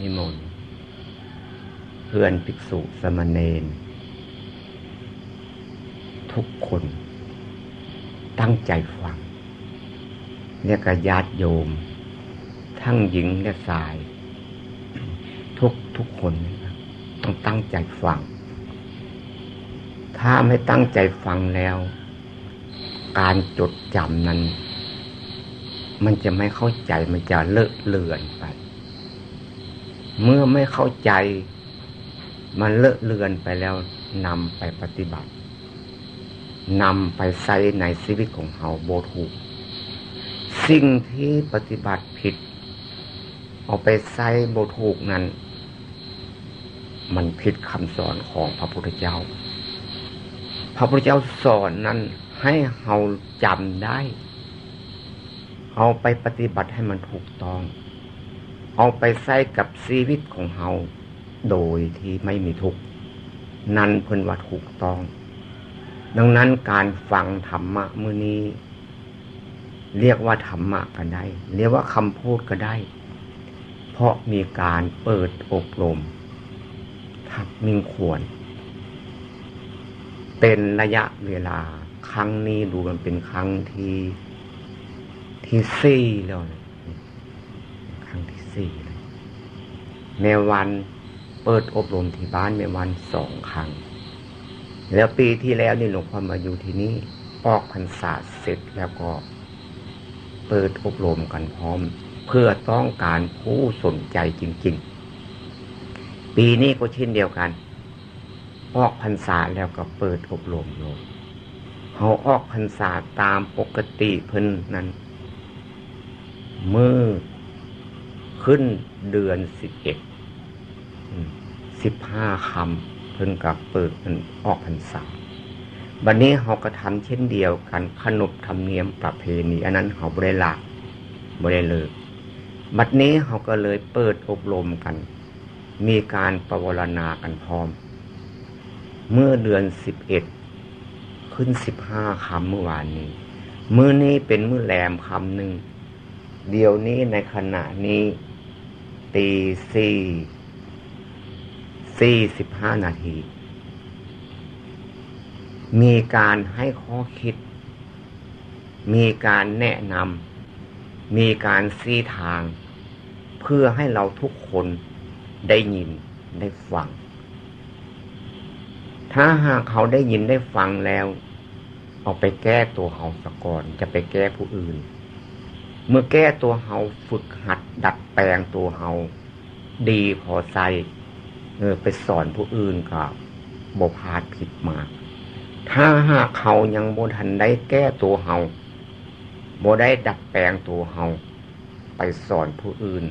นิมนต์เพื่อนภิกษุสมณเณรทุกคน ตั้งใจฟังเนี่ยกญาติโยม ทั้งหญิงและชาย ทุกทุกคนต้องตั้งใจฟัง ถ้าไม่ตั้งใจฟังแล้ว การจดจำนั้น มันจะไม่เข้าใจมันจะเลอะเลือนไป เมื่อไม่เข้าใจ มันเลอะเลือนไปแล้วนำไปปฏิบัตินำไปใช้ในชีวิตของเฮาโบถูก สิ่งที่ปฏิบัติผิด เอาไปใช้โบถูกนั้น มันผิดคำสอนของพระพุทธเจ้า พระพุทธเจ้าสอนนั้นให้เฮาจำได้ เอาไปปฏิบัติให้มันถูกต้อง เอาไปใช้กับชีวิตของเฮาโดยที่ไม่มีทุกข์นั่นเพิ่นว่าถูกต้อง ดังนั้นการฟังธรรมะมือนี้ เรียกว่าธรรมะก็ได้ เรียกว่าคำพูดก็ได้ เพราะมีการเปิดอบรมทักมิ่งควร เป็นระยะเวลา ครั้งนี้ดูมันเป็นครั้งที่ที่สี่แล้วค รั้งที่สี่แม่วันเปิดอบรมที่บ้านแม่วันสองครั้ง แล้วปีที่แล้วนี่หลวงพ่อมาอยู่ที่นี่ออกพรรษาเสร็จแล้วก็ เปิดอบรมกันพร้อม เพื่อต้องการผู้สนใจจริง ๆ ปีนี้ก็เช่นเดียวกัน ออกพรรษาแล้วก็เปิดอบรมโยมเขาออกพรรษาตามปกติเพิ่นนั้นมือ ขึ้นเดือนสิบเอ็ดสิบห้าคำเพิ่นกับเปิดมันออกพรรษาบัดนนี้เขาก็ทำเช่นเดียวกันขนบธรรมเนียมประเพณีอันนั้นเขาบริลาบริเลิกบัดนี้เขาก็เลยเปิดอบรมกัน มีการประวรณากันพร้อม เมื่อเดือนสิบเอ็ดขึ้นสิบห้าคำเมื่อวานนี้ มื้อนี้เป็นมื้อแรมคำหนึ่ง เดี๋ยวนี้ในขณะนี้ ตีสี่สี่สิบห้านาที มีการให้ข้อคิด มีการแนะนำมีการซีทาง เพื่อให้เราทุกคนได้ยินได้ฟัง ถ้าหากเขาได้ยินได้ฟังแล้ว เอาไปแก้ตัวเขาสะก่อนจะไปแก้ผู้อื่น เมื่อแก้ตัวเขาฝึกหัดดัดแปลงตัวเขาดีพอใจเออไปสอนผู้อื่นก็บพาดผิดมา ถ้าหากเขายังโมทันได้แก้ตัวเฮาโมได้ดัดแปลงตัวเฮาไปสอนผู้อื่น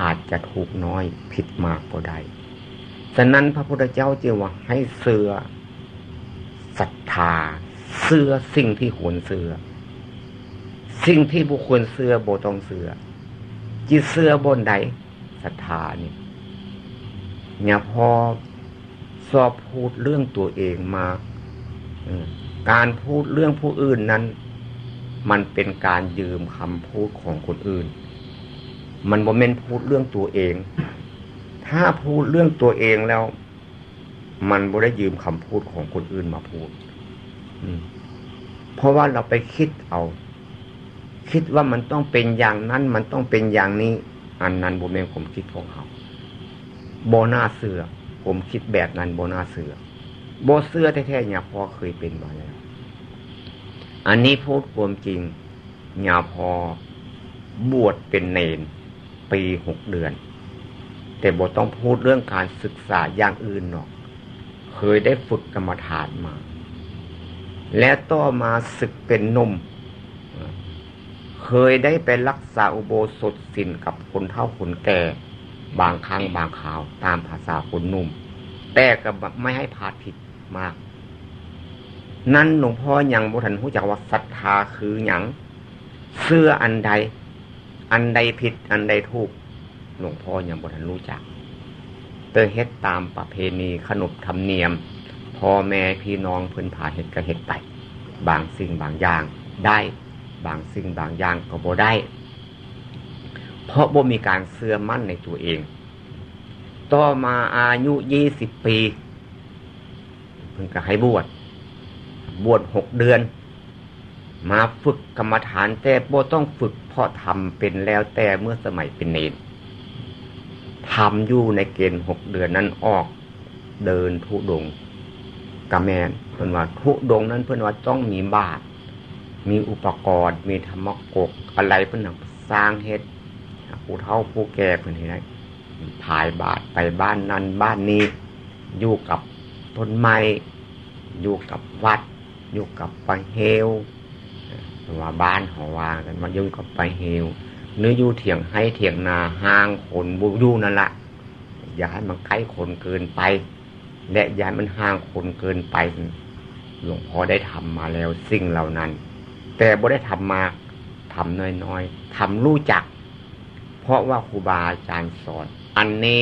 อาจจะถูกน้อยผิดมากก็ได้ฉะนั้นพระพุทธเจ้าจึงว่าให้เสือศรัทธาเสือสิ่งที่ควรเสือ สิ่งที่บุคคลเสื้อโบต้องเสื้อจิตเสื้อบนใดศรัทธานี่เนี่ยพอสอบพูดเรื่องตัวเองมาการพูดเรื่องผู้อื่นนั้น มันเป็นการยืมคำพูดของคนอื่น มันบ่เม่นพูดเรื่องตัวเอง ถ้าพูดเรื่องตัวเองแล้ว มันบ่ได้ยืมคำพูดของคนอื่นมาพูดเพราะว่าเราไปคิดเอา คิดว่ามันต้องเป็นอย่างนั้น มันต้องเป็นอย่างนี้ อันนั้นบ่แม่นผมคิดของเขาโบนาเสือ ผมคิดแบบนั้นโบนาเสือโบเสือแท้ๆเนี่ยพอเคยเป็นมาแล้ว อันนี้พูดความจริงเนี่ยพอบวชเป็นเนนปีหกเดือน แต่โบต้องพูดเรื่องการศึกษาอย่างอื่นหรอก เคยได้ฝึกกรรมฐานมา และต่อมาศึกเป็นนุ่ม เคยได้ไปรักษาอุโบสถศินกับคนเฒ่าคนแก่ บางครั้งบางข่าวตามภาษาคนนุ่ม แต่ก็ไม่ให้พาดผิดมาก นั่นหลวงพ่อยังบุทันผู้จักว่าศรัทธาคืออย่างเสื้ออันใด อันใดผิดอันใดถูกหลวงพ่อยังบุทันรู้จักเตอเฮ็ดตามประเพณีขนบธรรมเนียมพ่อแม่พี่น้องเพื่อนพาเฮ็ดก็เฮ็ดไป บางสิ่งบางอย่างได้ บางสิ่งบางอย่างก็บ่ได้ เพราะบ่มีการเสื่อมั่นในตัวเอง ต่อมาอายุยี่สิบปีเพิ่งก็ให้บวชบวชหกเดือน มาฝึกกรรมฐานแต่บ่ต้องฝึกเพราะทำเป็นแล้วแต่เมื่อสมัยเป็นเนรทำอยู่ในเกณฑ์หกเดือนนั้นออกเดินทุดงกระแมนเพื่อนว่าทุดงนั้นเพื่อนว่าต้องมีบาท มีอุปกรณ์ มีธรรมกกอะไรเพื่อนสร้างเฮ็ดผู้เฒ่าผู้แก่เพื่อนนไหมถ่ายบาทไปบ้านนั้นบ้านนี้ อยู่กับต้นไม้อยู่กับวัด อยู่กับไปเฮลว่าบ้านหอวางกันมายุ่งกับไปเฮลเนื้ออยู่เถียงให้เถียงนาห้างคนบุยู่นั่นแหละอย่าให้มันใกล้คนเกินไป และอย่าให้มันห่างคนเกินไปหลวงพ่อได้ทำมาแล้วสิ่งเหล่านั้น แต่บ่ได้ทำมาทำน้อยๆทำรู้จัก เพราะว่าครูบาอาจารย์สอน อันนี้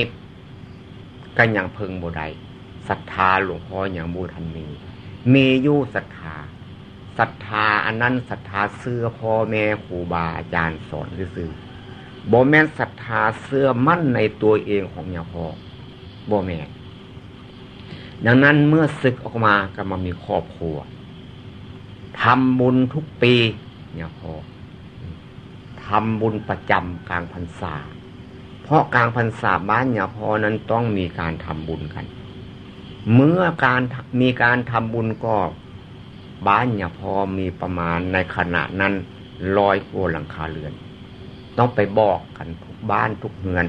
ก็ยังเพึงบ่ได้ศรัทธาหลวงพ่ออย่างบูทันมีมีอยู่ศรัทธาศรัทธาอันนั้นศรัทธาเสื้อพ่อแม่ครูบาอาจารย์สอนซื่อบ่แม่นศรัทธาเสื้อมั่นในตัวเองของยาพ่อบ่แม่ดังนั้นเมื่อศึกออกมาก็มามีครอบครัว ทำบุญทุกปีเนี่ยพ่อทำบุญประจำกลางพรรษา เพราะกลางพรรษาบ้านเนี่ยพอนั้นต้องมีการทำบุญกัน เมื่อการมีการทำบุญก็บ้านเนี่ยพอมีประมาณในขณะนั้นร้อยกว่าหลังคาเรือน ต้องไปบอกกันทุกบ้านทุกเฮือน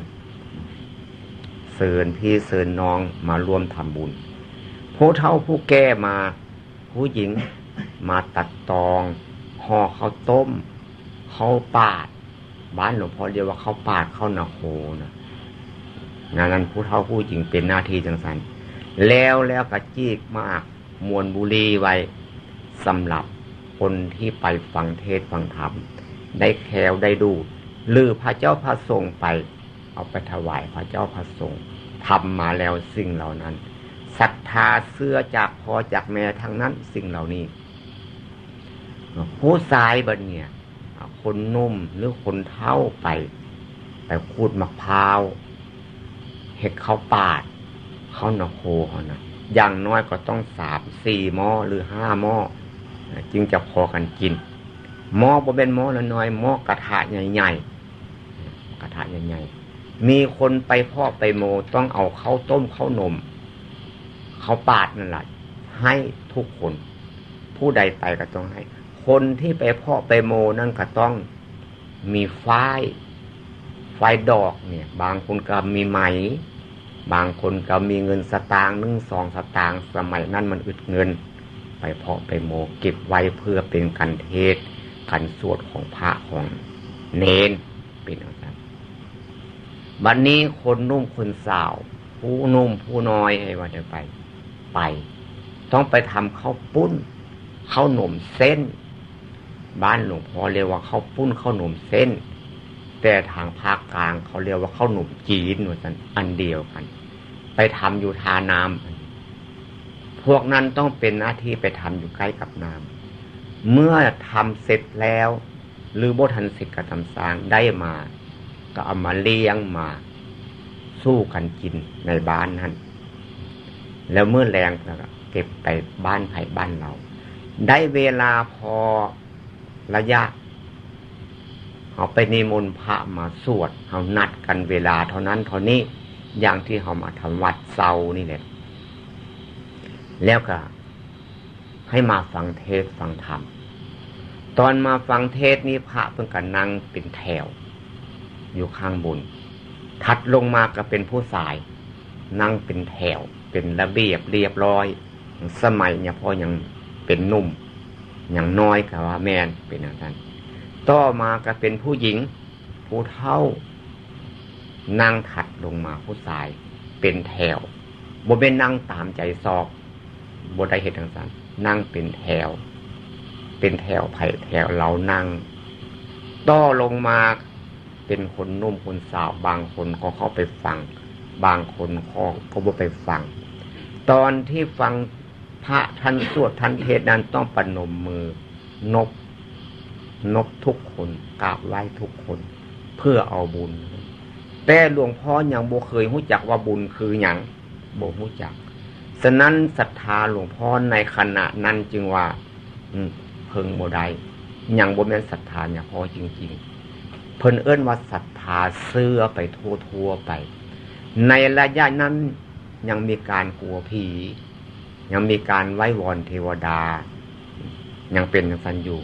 เสิญพี่เสิญน้องมาร่วมทำบุญผู้เฒ่าผู้แก่มา ผู้หญิง มาตัดตองห่อข้าวต้มข้าวปาด บ้านหลวงพ่อเรียกว่าข้าวปาดข้าวนาโคนะงานนั้นผู้เฒ่าผู้หญิงเป็นหน้าที่จังสันแล้วแล้วกระจีกมากมวลบุรีไว้สำหรับคนที่ไปฟังเทศฟังธรรม ได้แคลได้ดูหรือพระเจ้าพระทรงไป เอาไปถวายพระเจ้าพระทรงทำมาแล้วสิ่งเหล่านั้นศรัทธาเสื้อจากพอจากแม่ทั้งนั้นสิ่งเหล่านี้ ผู้ชายบันเนี่ยคนนุ่มหรือคนเท่าไป ไปคูดมะพร้าวเห็ดเข้าปาดข้าวนาโคเขานะอย่างน้อยก็ต้องสามสี่หม้อหรือห้าหม้อจึงจะพอกันกินหม้อบ่เป็นหม้อละน้อยหม้อกระทะใหญ่ๆกระทะใหญ่ๆมีคนไปพ่อไปโมต้องเอาข้าวต้มข้าวนมข้าวปาดนั่นแหละให้ทุกคน ผู้ใดไปก็ต้องให้ คนที่ไปเพ่อไปโมนั่นก็ต้องมีไฟไฟดอกเนี่ย บางคนก็มีไหม บางคนก็มีเงินสตางค์หนึ่งสองสตางค์สมัยนั้นมันอึดเงิน ไปเพาะไปโมเก็บไว้เพื่อเป็นกันเทศกันสวดของพระของเนนเป็นอะไรบัดนนี้คนนุ่มคนสาว ผู้นุ่มผู้น้อยให้ว่าจะไป ไป ต้องไปทำข้าวปุ้นข้าวหนมเส้น บ้านหลวงพ่อเรียกว่าข้าวปุ้นข้าวหนมเส้น แต่ทางภาคกลางเขาเรียกว่าข้าวหนมจีนหมือนกันอันเดียวกัน ไปทำอยู่ทาน้ำพวกนั้นต้องเป็นหน้าที่ไปทำอยู่ใกล้กับน้ำเมื่อทำเสร็จแล้ว หรือโบทันเสร็จกับทำสร้างได้มา ก็เอามาเลี้ยงมา สู้กันกินในบ้านนั้นแล้วเมื่อแรงก็เก็บไปบ้านไผ่บ้านเรา ได้เวลาพอ ระยะเอาไปนิมนต์พระมาสวดเอานัดกันเวลาเท่านั้นเท่านี้อย่างที่เขามาทำวัดเซานี่แหละ แล้วก็ ให้มาฟังเทศฟังธรรม ตอนมาฟังเทศนี้พระเพิ่งกันนั่งเป็นแถว อยู่ข้างบน ถัดลงมาก็เป็นผู้สาย นั่งเป็นแถว เป็นระเบียบเรียบร้อย สมัยเนี่ยพ่อยังเป็นนุ่ม อย่างน้อยกับว่าแมนเป็นอย่างนั้นต่อมาก็เป็นผู้หญิง ผู้เท่านั่งถัดลงมาผู้สาย เป็นแถวบ่เป็นนั่งตามใจซอกบนได้เหตุทางสันนั่งเป็นแถว เป็นแถวไผ่แถวเรานั่ง ต่อลงมาเป็นคนนุ่มคนสาวบางคนก็เข้าไปฟัง บางคนก็ก็บ่ไปฟัง ตอนที่ฟัง พระท่านสวดท่านเทศนั้นต้องปนมมือนบนบทุกคนกราบไหว้ทุกคน เพื่อเอาบุญ แต่หลวงพ่อยังบ่เคยรู้จักว่าบุญคืออย่างบ่รู้จักฉะนั้นศรัทธาหลวงพ่อในขณะนั้นจึงว่า อืเพิ่งโมได้ยังบ่แม่นศรัทธาเนี่ยพอจริง ๆ เพิ่นเอิ้นว่าศรัทธาเสื้อไปทั่วๆไป ในระยะนั้นยังมีการกลัวผี ยังมีการไหว้วอนเทวดา ยังเป็นสันอยู่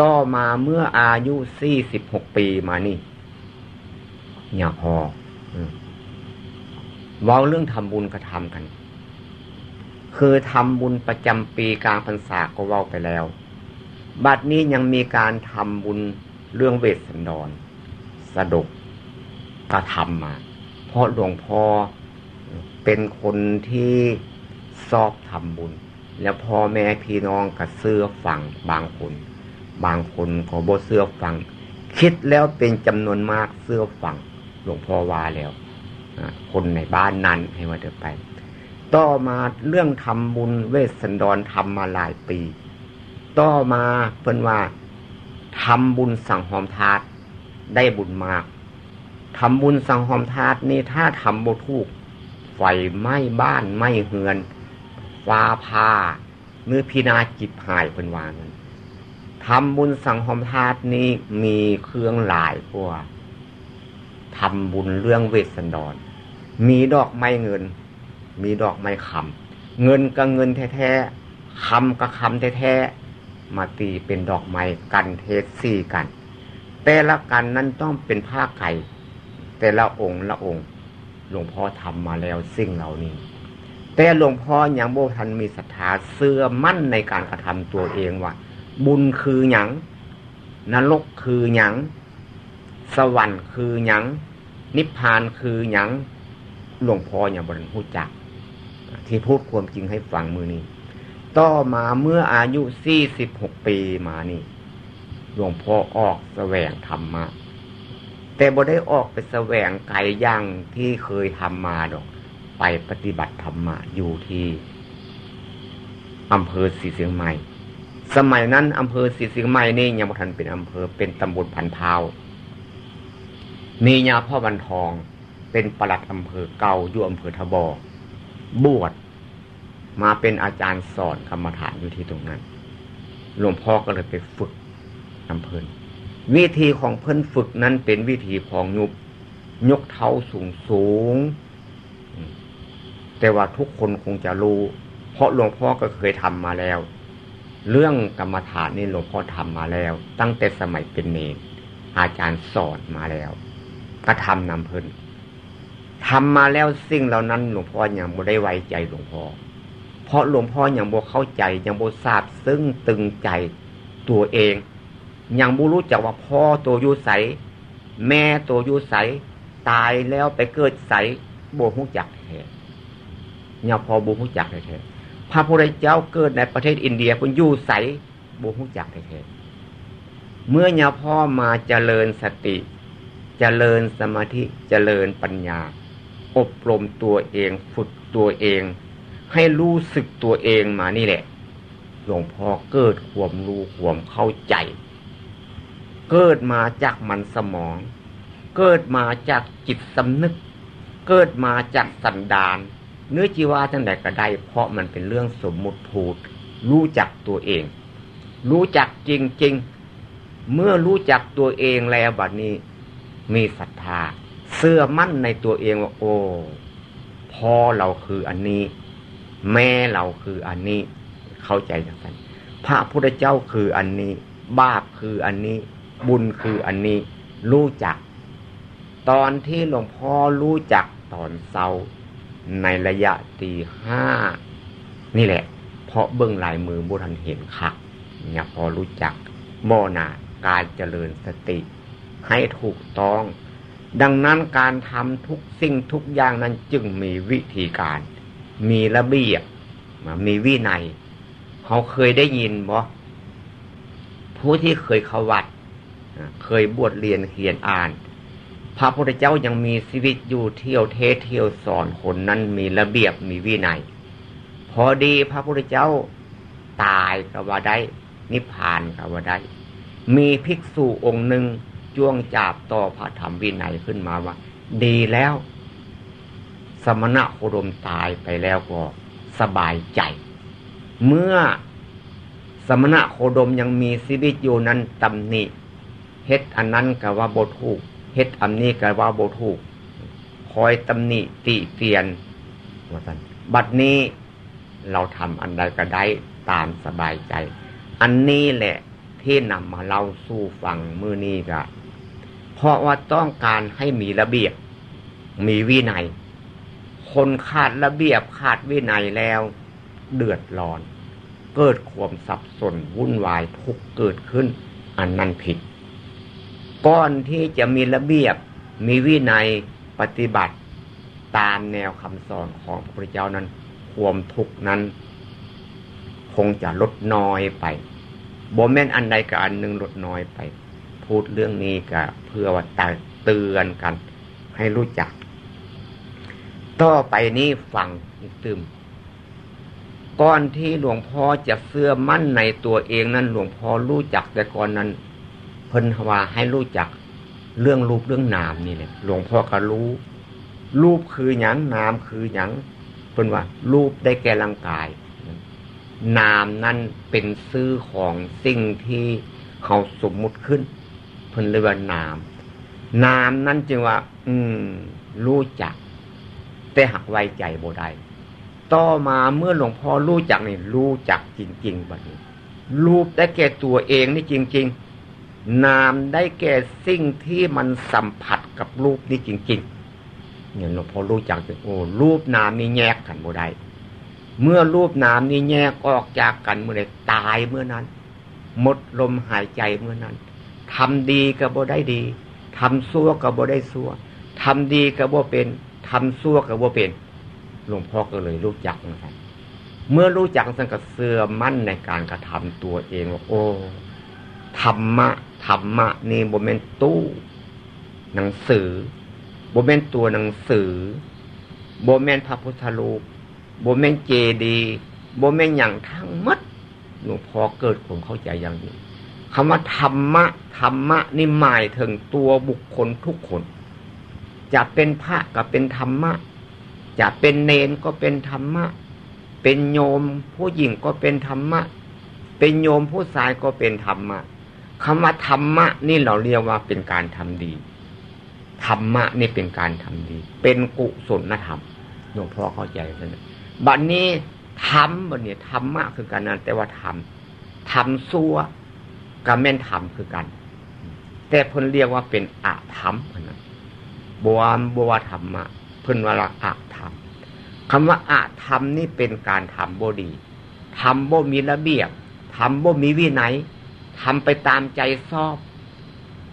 ต่อมาเมื่ออายุสี่สิบหกปีมานี่อย่าพอเว้าเรื่องทำบุญกระทำกัน คือทำบุญประจำปีกลางพรรษาก็เว้าไปแล้ว บัดนี้ยังมีการทำบุญเรื่องเวสสันดรสะดกกระทำมา เพราะหลวงพ่อเป็นคนที่ ชอบทำบุญ แล้วพ่อแม่พี่น้องก็เสื้อฟังบางคน บางคนก็บ่เสื้อฟัง คิดแล้วเป็นจำนวนมากเสื้อฟังหลวงพ่อว่าแล้วคนในบ้านนั้นให้มาเดินไป ต่อมาเรื่องทำบุญเวสสันดรทำมาหลายปี ต่อมาเพิ่นว่าทำบุญสั่งหอมทาตได้บุญมากทำบุญสั่งหอมทาตนี่ถ้าทำบุถูกไฟไหม้บ้านไหม้เฮือน ฟ้าผ่าเนื้อพินาจิบหายเป็นวางนั้นทำบุญสังหอมทาตนี้มีเครื่องหลายกว่าทำบุญเรื่องเวสสันดร มีดอกไม้เงิน มีดอกไม้คำเงินกับเงินแท้ๆคำกับคำแท้ๆมาตีเป็นดอกไม้กันเทศสี่กัน แต่ละกันนั้นต้องเป็นผ้าไก่แต่ละองค์ละองค์หลวงพ่อทำมาแล้วสิ่งเหล่านี้ แต่หลวงพ่อยังโบทันมีศรัทธาเสื่อมั่นในการกระทำตัวเองว่าบุญคือหยังนรกคือหยังสวรรค์คือหยังนิพพานคือหยังหลวงพ่อย่างบริพูดจัก ที่พูดความจริงให้ฟังมือนี้ ต่อมาเมื่ออายุสี่สิบหกปีมานี่หลวงพ่อออกแสวงธรรมะแต่บ่ได้ออกไปแสวงไกลย่างที่เคยทำมาดอก ไปปฏิบัติธรรมะอยู่ที่อำเภอสีเสียงใหม่ สมัยนั้นอำเภอสีเสียงใหม่นี่ยังบ่ทันเป็นอำเภอเป็นตำบลพันพาว มีญาพ่อวันทอง เป็นปลัดอำเภอเก่าอยู่อำเภอทบอบวชมาเป็นอาจารย์สอนกรรมฐานอยู่ที่ตรงนั้น หลวงพ่อก็เลยไปฝึกอำเภอวิธีของเพิ่นฝึกนั้นเป็นวิธีของยุบยกเท้าสูงสูง แต่ว่าทุกคนคงจะรู้ เพราะหลวงพ่อก็เคยทำมาแล้ว เรื่องกรรมฐานนี่หลวงพ่อทำมาแล้ว ตั้งแต่สมัยเป็นเนรอาจารย์สอนมาแล้วก็ทำนำเพิ่นทำมาแล้วสิ่งเหล่านั้นหลวงพ่อยังบ่ได้ไว้ใจหลวงพ่อ เพราะหลวงพ่อยังบ่เข้าใจ ยังบ่ทราบซึ่งตึงใจตัวเอง ยังบูรู้จักว่าพ่อตัวอยู่ใส แม่ตัวอยู่ใส ตายแล้วไปเกิดใสโบหูจัก เนี่ยพอบูหูจักแท้ๆพระพุทธเจ้าเกิดในประเทศอินเดียคุณยู่ใสโบหูจักแท้เมื่อเนี่ยพ่อมาเจริญสติ เจริญสมาธิเจริญปัญญา อบรมตัวเองฝึกตัวเอง ให้รู้สึกตัวเองมานี่แหละหลวงพ่อเกิดความรู้ความเข้าใจ เกิดมาจากมันสมอง เกิดมาจากจิตสำนึก เกิดมาจากสันดาน เนื้อจีวาจังใดก็ได้ เพราะมันเป็นเรื่องสมมุติพูด รู้จักตัวเอง รู้จักจริงๆ เมื่อรู้จักตัวเองแล้วบัดนี้ มีศรัทธาเสื่อมั่นในตัวเองว่าโอ้พ่อเราคืออันนี้ แม่เราคืออันนี้ เข้าใจอย่างนั้นพระพุทธเจ้าคืออันนี้ บาปคืออันนี้ บุญคืออันนี้ รู้จัก ตอนที่หลวงพ่อรู้จักตอนเศร้า ในระยะตีห้านี่แหละ เพราะเบื้องลายมือบุทันเห็นคักเนี่ยพอรู้จักโมนาการเจริญสติ ให้ถูกต้อง ดังนั้นการทำทุกสิ่งทุกอย่างนั้นจึงมีวิธีการ มีระเบียบมีวินัยเขาเคยได้ยินบ่ผู้ที่เคยเขาวัด เคยบวชเรียนเขียนอ่าน พระพุทธเจ้ายังมีชีวิตอยู่เที่ยวเทศเที่ยวสอนคนนั้นมีระเบียบมีวินัย พอดีพระพุทธเจ้าตายก็ว่าได้ นิพพานก็ว่าได้ มีภิกษุองค์หนึ่งจ้วงจาบต่อพระธรรมวินัยขึ้นมาว่า ดีแล้ว สมณะโคดมตายไปแล้วก็สบายใจ เมื่อสมณะโคดมยังมีชีวิตอยู่นั้นตำหนิเฮ็ดอันนั้นก็ว่าบทูก เฮ็ดอันนี้ก็ว่าโบทูก คอยตำหนิติเตียนว่าสันบัดนี้เราทำอันใดก็ได้ตามสบายใจ อันนี้แหละที่นำมาเล่าสู่ฟังมือนี้ก็เพราะว่าต้องการให้มีระเบียบ มีวินัย คนขาดระเบียบขาดวินัยแล้ว เดือดร้อน เกิดความสับสนวุ่นวายทุกเกิดขึ้น อันนั้นผิด ก่อนที่จะมีระเบียบ มีวินัยปฏิบัติตามแนวคำสอนของพระพุทธเจ้านั้น ความทุกข์นั้น คงจะลดน้อยไปบ่แม่นอันใดกับอันหนึ่งลดน้อยไป พูดเรื่องนี้ก็เพื่อว่าตเตือนกัน ให้รู้จัก ต่อไปนี้ฟังอีกตึมก่อนที่หลวงพ่อจะเสื่อมั่นในตัวเองนั้นหลวงพ่อรู้จักแต่ก่อนนั้น เพิ่นว่าให้รู้จักเรื่องรูปเรื่องนามนี่แหละหลวงพ่อก็รู้ รูปคือหยังนามคือหยังเพิ่นว่า รูปได้แก่ร่างกาย นามนั้นเป็นซื้อของสิ่งที่เขาสมมุติขึ้น เพิ่นเรียกว่านาม นามนั้นจึงว่า อืม รู้จัก แต่หักไว้ใจบ่ได้ต่อมาเมื่อหลวงพ่อรู้จักนี่รู้จักจริงๆบัดนี้รูปได้แก่ตัวเองนี่จริง ๆ นามได้แก่สิ่งที่มันสัมผัสกับรูปนี่จริงๆเนี่ยหลวงพ่อรู้จักโอ้รูปนามนี่แยกกันบ่ได้เมื่อรูปนามนี้แยกออกจากกันเมื่อใดตายเมื่อนั้น หมดลมหายใจเมื่อนั้นทำดีก็บ่ได้ดีทำซั่วก็บ่ได้ซั่วทำดีก็บ่เป็นทำซั่วก็บ่เป็นหลวงพ่อก็เลยรู้จักนะครับเมื่อรู้จักสังกัดเสื่อมั่นในการกระทำตัวเองว่าโอ้ธรรมะ ธรรมะนี่โมเมนตู้หนังสือโมเมนตัวหนังสือโมเมนพระพุทธรูปโบแม่งเจดีโบแม่งอย่างทั้งมัดหลวงพ่อเกิดผมเข้าใจอย่างนี้คำว่าธรรมะธรรมะนี่หมายถึงตัวบุคคลทุกคน จะเป็นพระก็เป็นธรรมะ จะเป็นเนนก็เป็นธรรมะ เป็นโยมผู้หญิงก็เป็นธรรมะ เป็นโยมผู้ชายก็เป็นธรรมะ คำว่าธรรมะ นี่เราเรียกว่าเป็นการทำดีธรรมะนี่เป็นการทำดี เป็นกุศลธรรมหลวงพ่อเข้าใจแล้วบัดนี้ทำบัดนี้ทำมากคือกันนั้นแต่ว่าทำทำซัวกับแม่นทำคือกัน แต่เพิ่นเรียกว่าเป็นอาธรรมนะบัวบัวธรรมะเพิ่นว่าละอาธรรมคำว่าอาธรรมนี่เป็นการทำบ่ดีทำบ่มีระเบียบทำบ่มีวินัย ทำไปตามใจชอบ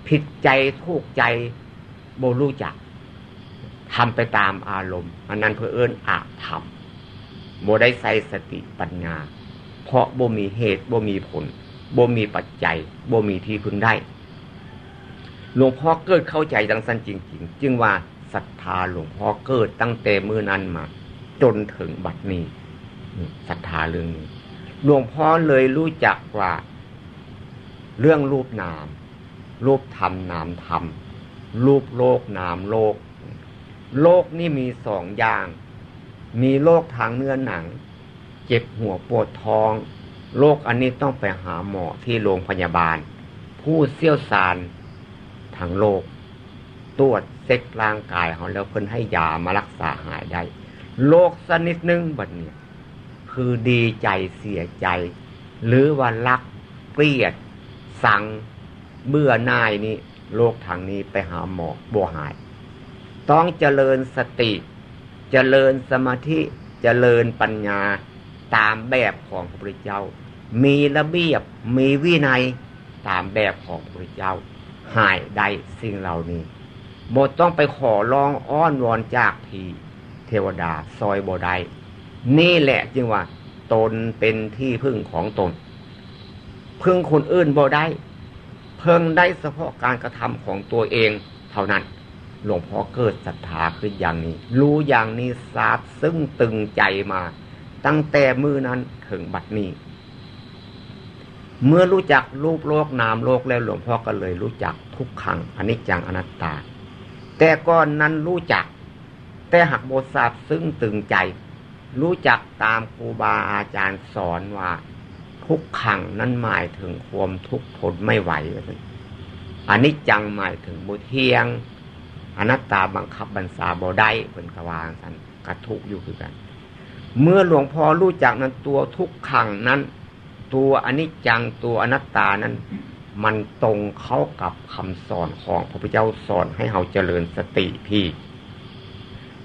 ผิดใจทุกใจโบรู้จักทำไปตามอารมณ์ อันนั้นเพื่อเอื้นอาธรรมโบได้ใส่สติปัญญา เพราะโบมีเหตุโบมีผลโบมีปัจจัยโบมีที่พึงได้ หลวงพ่อเกิดเข้าใจดังสั้นจริง ๆ จึงว่าศรัทธาหลวงพ่อเกิดตั้งแต่มือนั้นมา จนถึงบัดนี้ศรัทธาเรื่องนี้หลวงพ่อเลยรู้จักว่า เรื่องรูปนาม รูปธรรมนามธรรม รูปโลกนามโลก โลกนี่มีสองอย่าง มีโรคทางเนื้อหนัง เจ็บหัวปวดท้อง โรคอันนี้ต้องไปหาหมอที่โรงพยาบาล ผู้เชี่ยวชาญทางโรคตรวจเซ็กร่างกายเขาแล้วเพิ่นให้ยามารักษาหายได้ โรคสนิดนึงบัดเนี่ยคือดีใจเสียใจ หรือว่ารักเกลียด สั่งเบื่อนายนี่โรคทางนี้ไปหาหมอบัวหาย ต้องเจริญสติ เจริญสมาธิ เจริญปัญญาตามแบบของพระพุทธเจ้า มีระเบียบมีวินัยตามแบบของพระพุทธเจ้า หายได้สิ่งเหล่านี้บทต้องไปขอร้องอ้อนวอนจากทีเทวดาซอยบได้นี่แหละจึงว่า ตนเป็นที่พึ่งของตน เพึ่งคนอื่นบ่ได้ เพิ่งได้เฉพาะการกระทำของตัวเองเท่านั้น หลวงพ่อเกิดศรัทธาขึ้นอย่างนี้ รู้อย่างนี้ทราบซึ่งตึงใจมา ตั้งแต่มือนั้นถึงบัดนี้ เมื่อรู้จักรูปโลกนามโลกแล้วหลวงพ่อก็เลยรู้จักทุกขังอนิจจังอนัตตา แต่ก่อนนั้นรู้จัก แต่หักโบสาบซึ่งตึงใจ รู้จักตามครูบาอาจารย์สอนว่า ทุกขังนั้นหมายถึงความทุกข์ทนไม่ไหวอันนี้จังหมายถึงบุเทียงอนัตตาบังคับบัญชาบ่ได้เป็นกวางสันกระทุกอยู่คือกัน เมื่อหลวงพ่อรู้จักนั้นตัวทุกขังนั้น ตัวอนิจจังตัวอนัตตานั้น มันตรงเข้ากับคำสอนของพระพุทธเจ้าสอนให้เราเจริญสติพี่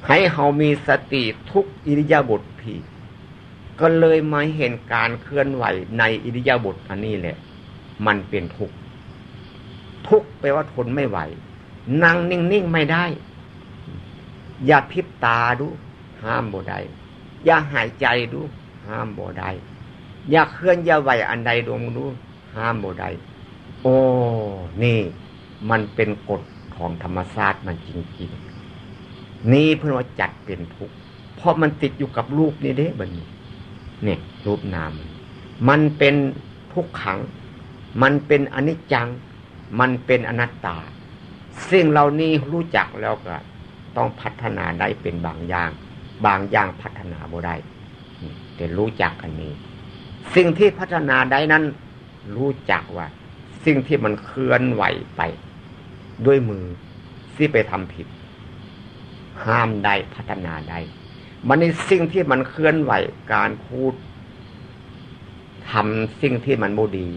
ให้เรามีสติทุกอิริยาบถพี่ ก็เลยมาเห็นการเคลื่อนไหวในอิริยาบถอันนี้แหละ มันเป็นทุกข์ทุกข์แปลว่าทนไม่ไหว นั่งนิ่งๆไม่ได้ อย่าพิบตาดู ห้ามบ่ได้ อย่าหายใจดู ห้ามบ่ได้ อย่าเคลื่อนอย่าไหวอันใดดวงรู้ห้ามโบใดโอ้ นี่ มันเป็นกฎของธรรมชาติมันจริงๆ นี่เพื่อว่าจัดเป็นทุกข์ เพราะมันติดอยู่กับรูปนี่เด้บันนี้ เนี่ยรูปนาม มันเป็นทุกขัง มันเป็นอนิจจัง มันเป็นอนัตตาสิ่งเหล่านี้รู้จักแล้วก็ต้องพัฒนาได้เป็นบางอย่าง บางอย่างพัฒนาบ่ได้แต่รู้จักอันนี้ สิ่งที่พัฒนาได้นั้น รู้จักว่า สิ่งที่มันเคลื่อนไหวไป ด้วยมือที่ไปทำผิด ห้ามได้พัฒนาได้ มันในสิ่งที่มันเคลื่อนไหวการพูดทำสิ่งที่มันโมดี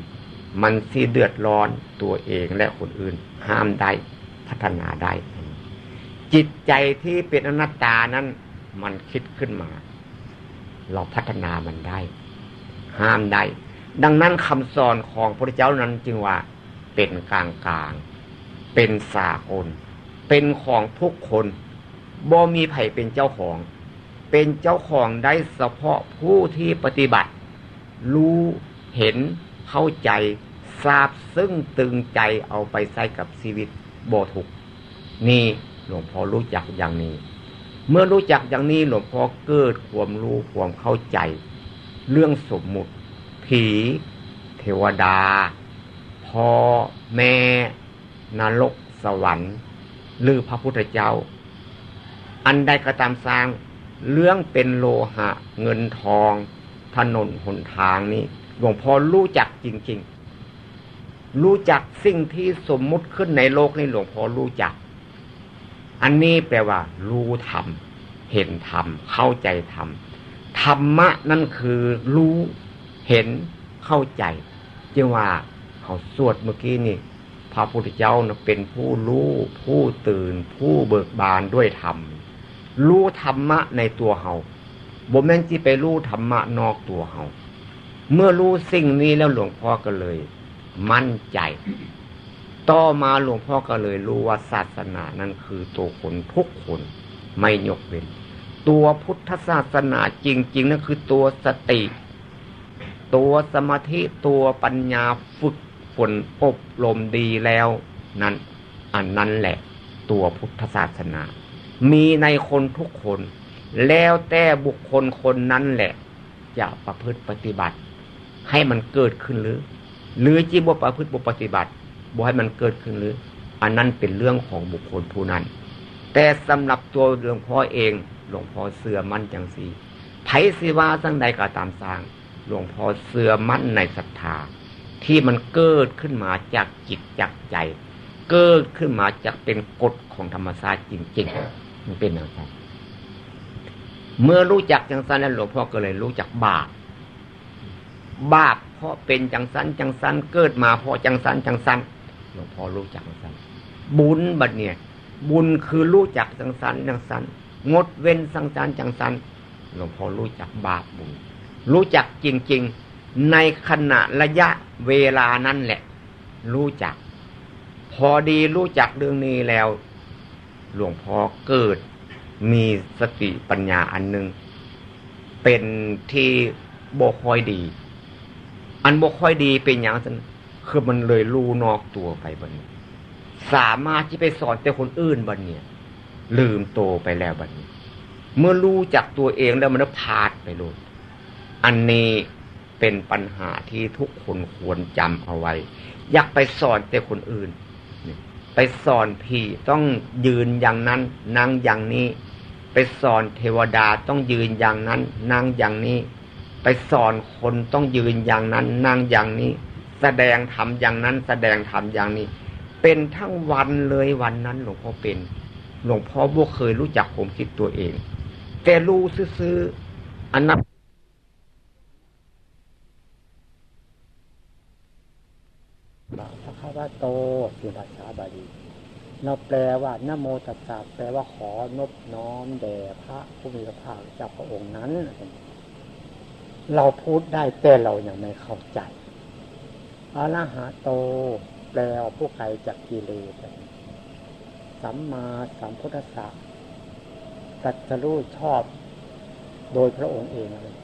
มันสีเดือดร้อนตัวเองและคนอื่น ห้ามได้พัฒนาได้ จิตใจที่เป็นอนัตตานั้น มันคิดขึ้นมา เราพัฒนามันได้ ห้ามได้ ดังนั้นคำสอนของพระเจ้านั้นจึงว่าเป็นกลางกลาง เป็นสากล เป็นของทุกคนบ่มีไผ่เป็นเจ้าของ เป็นเจ้าของได้เฉพาะผู้ที่ปฏิบัติ รู้เห็นเข้าใจทราบซึ่งตึงใจเอาไปใช้กับชีวิตโบทุกนี่หลวงพ่อรู้จักอย่างนี้ เมื่อรู้จักอย่างนี้หลวงพ่อเกิดความรู้ความเข้าใจ เรื่องสมมุติ ผี เทวดาพ่อแม่นรกสวรรค์ หรือพระพุทธเจ้า อันใดก็ตามสร้าง เรื่องเป็นโลหะ เงินทอง ถนนหนทางนี้หลวงพ่อรู้จักจริง ๆ รู้จักสิ่งที่สมมุติขึ้นในโลกนี้หลวงพ่อรู้จัก อันนี้แปลว่า รู้ธรรมเห็นธรรมเข้าใจธรรมธรรมะนั่นคือรู้เห็นเข้าใจจึงว่าเขาสวดเมื่อกี้นี่พระพุทธเจ้าเป็นผู้รู้ผู้ตื่นผู้เบิกบานด้วยธรรม รู้ธรรมะในตัวเขาบ่แม่นที่ไปรู้ธรรมะนอกตัวเขาเมื่อรู้สิ่งนี้แล้วหลวงพ่อก็เลย มั่นใจ ต่อมาหลวงพ่อก็เลยรู้ว่าศาสนานั้นคือตัวคนทุกคนไม่ยกเว้นตัวพุทธศาสนาจริง ๆนั่นคือตัวสติ ตัวสมาธิตัวปัญญาฝึกฝนอบรมดีแล้วนั้น อันนั้นแหละ ตัวพุทธศาสนา มีในคนทุกคน แล้วแต่บุคคลคนนั้นแหละ จะประพฤติปฏิบัติ ให้มันเกิดขึ้นหรือ หรือจีบประพฤติบปฏิบัติบ่ให้มันเกิดขึ้นหรือ อันนั้นเป็นเรื่องของบุคคลผู้นั้น แต่สำหรับตัวหลวงพ่อเองหลวงพ่อเสื่อมั่นจังสีไผสิว่าสังใดก็ตามสร้าง หลวงพ่อเสื่อมั่นในศรัทธา ที่มันเกิดขึ้นมาจากจิตจากใจ เกิดขึ้นมาจากเป็นกฎของธรรมชาติจริง ๆ มันเป็นอย่างไรเมื่อรู้จักจังสันแล้วหลวงพ่อก็เลยรู้จักบาปบาปเพราะเป็นจังสันจังสันเกิดมาเพราะจังสันจังสันหลวงพ่อรู้จักจังสันบุญบัดเนี่ย บุญคือรู้จักจังสันจังสันงดเว้นสังจารจังสันหลวงพ่อรู้จักบาปบุญรู้จักจริง ๆ ในขณะระยะเวลานั้นแหละ รู้จัก พอดีรู้จักเรื่องนี้แล้ว หลวงพ่อเกิด มีสติปัญญาอันหนึ่งเป็นที่บกค่อยดี อันบกค่อยดีเป็นอย่างนั้นคือมันเลยรู้นอกตัวไปบันนี้ สามารถที่ไปสอนแต่คนอื่นบันเนี่ยลืมโตไปแล้วบัดนี้ เมื่อรู้จักตัวเองแล้วมันก็พาดไปเลยอันนี้เป็นปัญหาที่ทุกคนควรจำเอาไว้ อยากไปสอนแต่คนอื่น ไปสอนพี่ต้องยืนอย่างนั้นนั่งอย่างนี้ ไปสอนเทวดาต้องยืนอย่างนั้นนั่งอย่างนี้ ไปสอนคนต้องยืนอย่างนั้นนั่งอย่างนี้ แสดงทำอย่างนั้น แสดงทำอย่างนี้ เป็นทั้งวันเลยวันนั้น หลวงพ่อเป็น หลวงพ่อบ่เคยรู้จักผมคิดตัวเอง แต่รู้ซื้ออันนั้นพระคา วะโตคือภาษาบาลีเราแปลว่านโมตัสสะแปลว่าขอนบน้อมแด่พระผู้มีพระภาคเจ้าพระองค์นั้น เราพูดได้แต่เรายัางไม่เข้าใจอาลหะโต แปลว่าผู้ไกลจากกิเลสสัมมาสัมพุทธะตัดสรู้ชอบโดยพระองค์เองเลย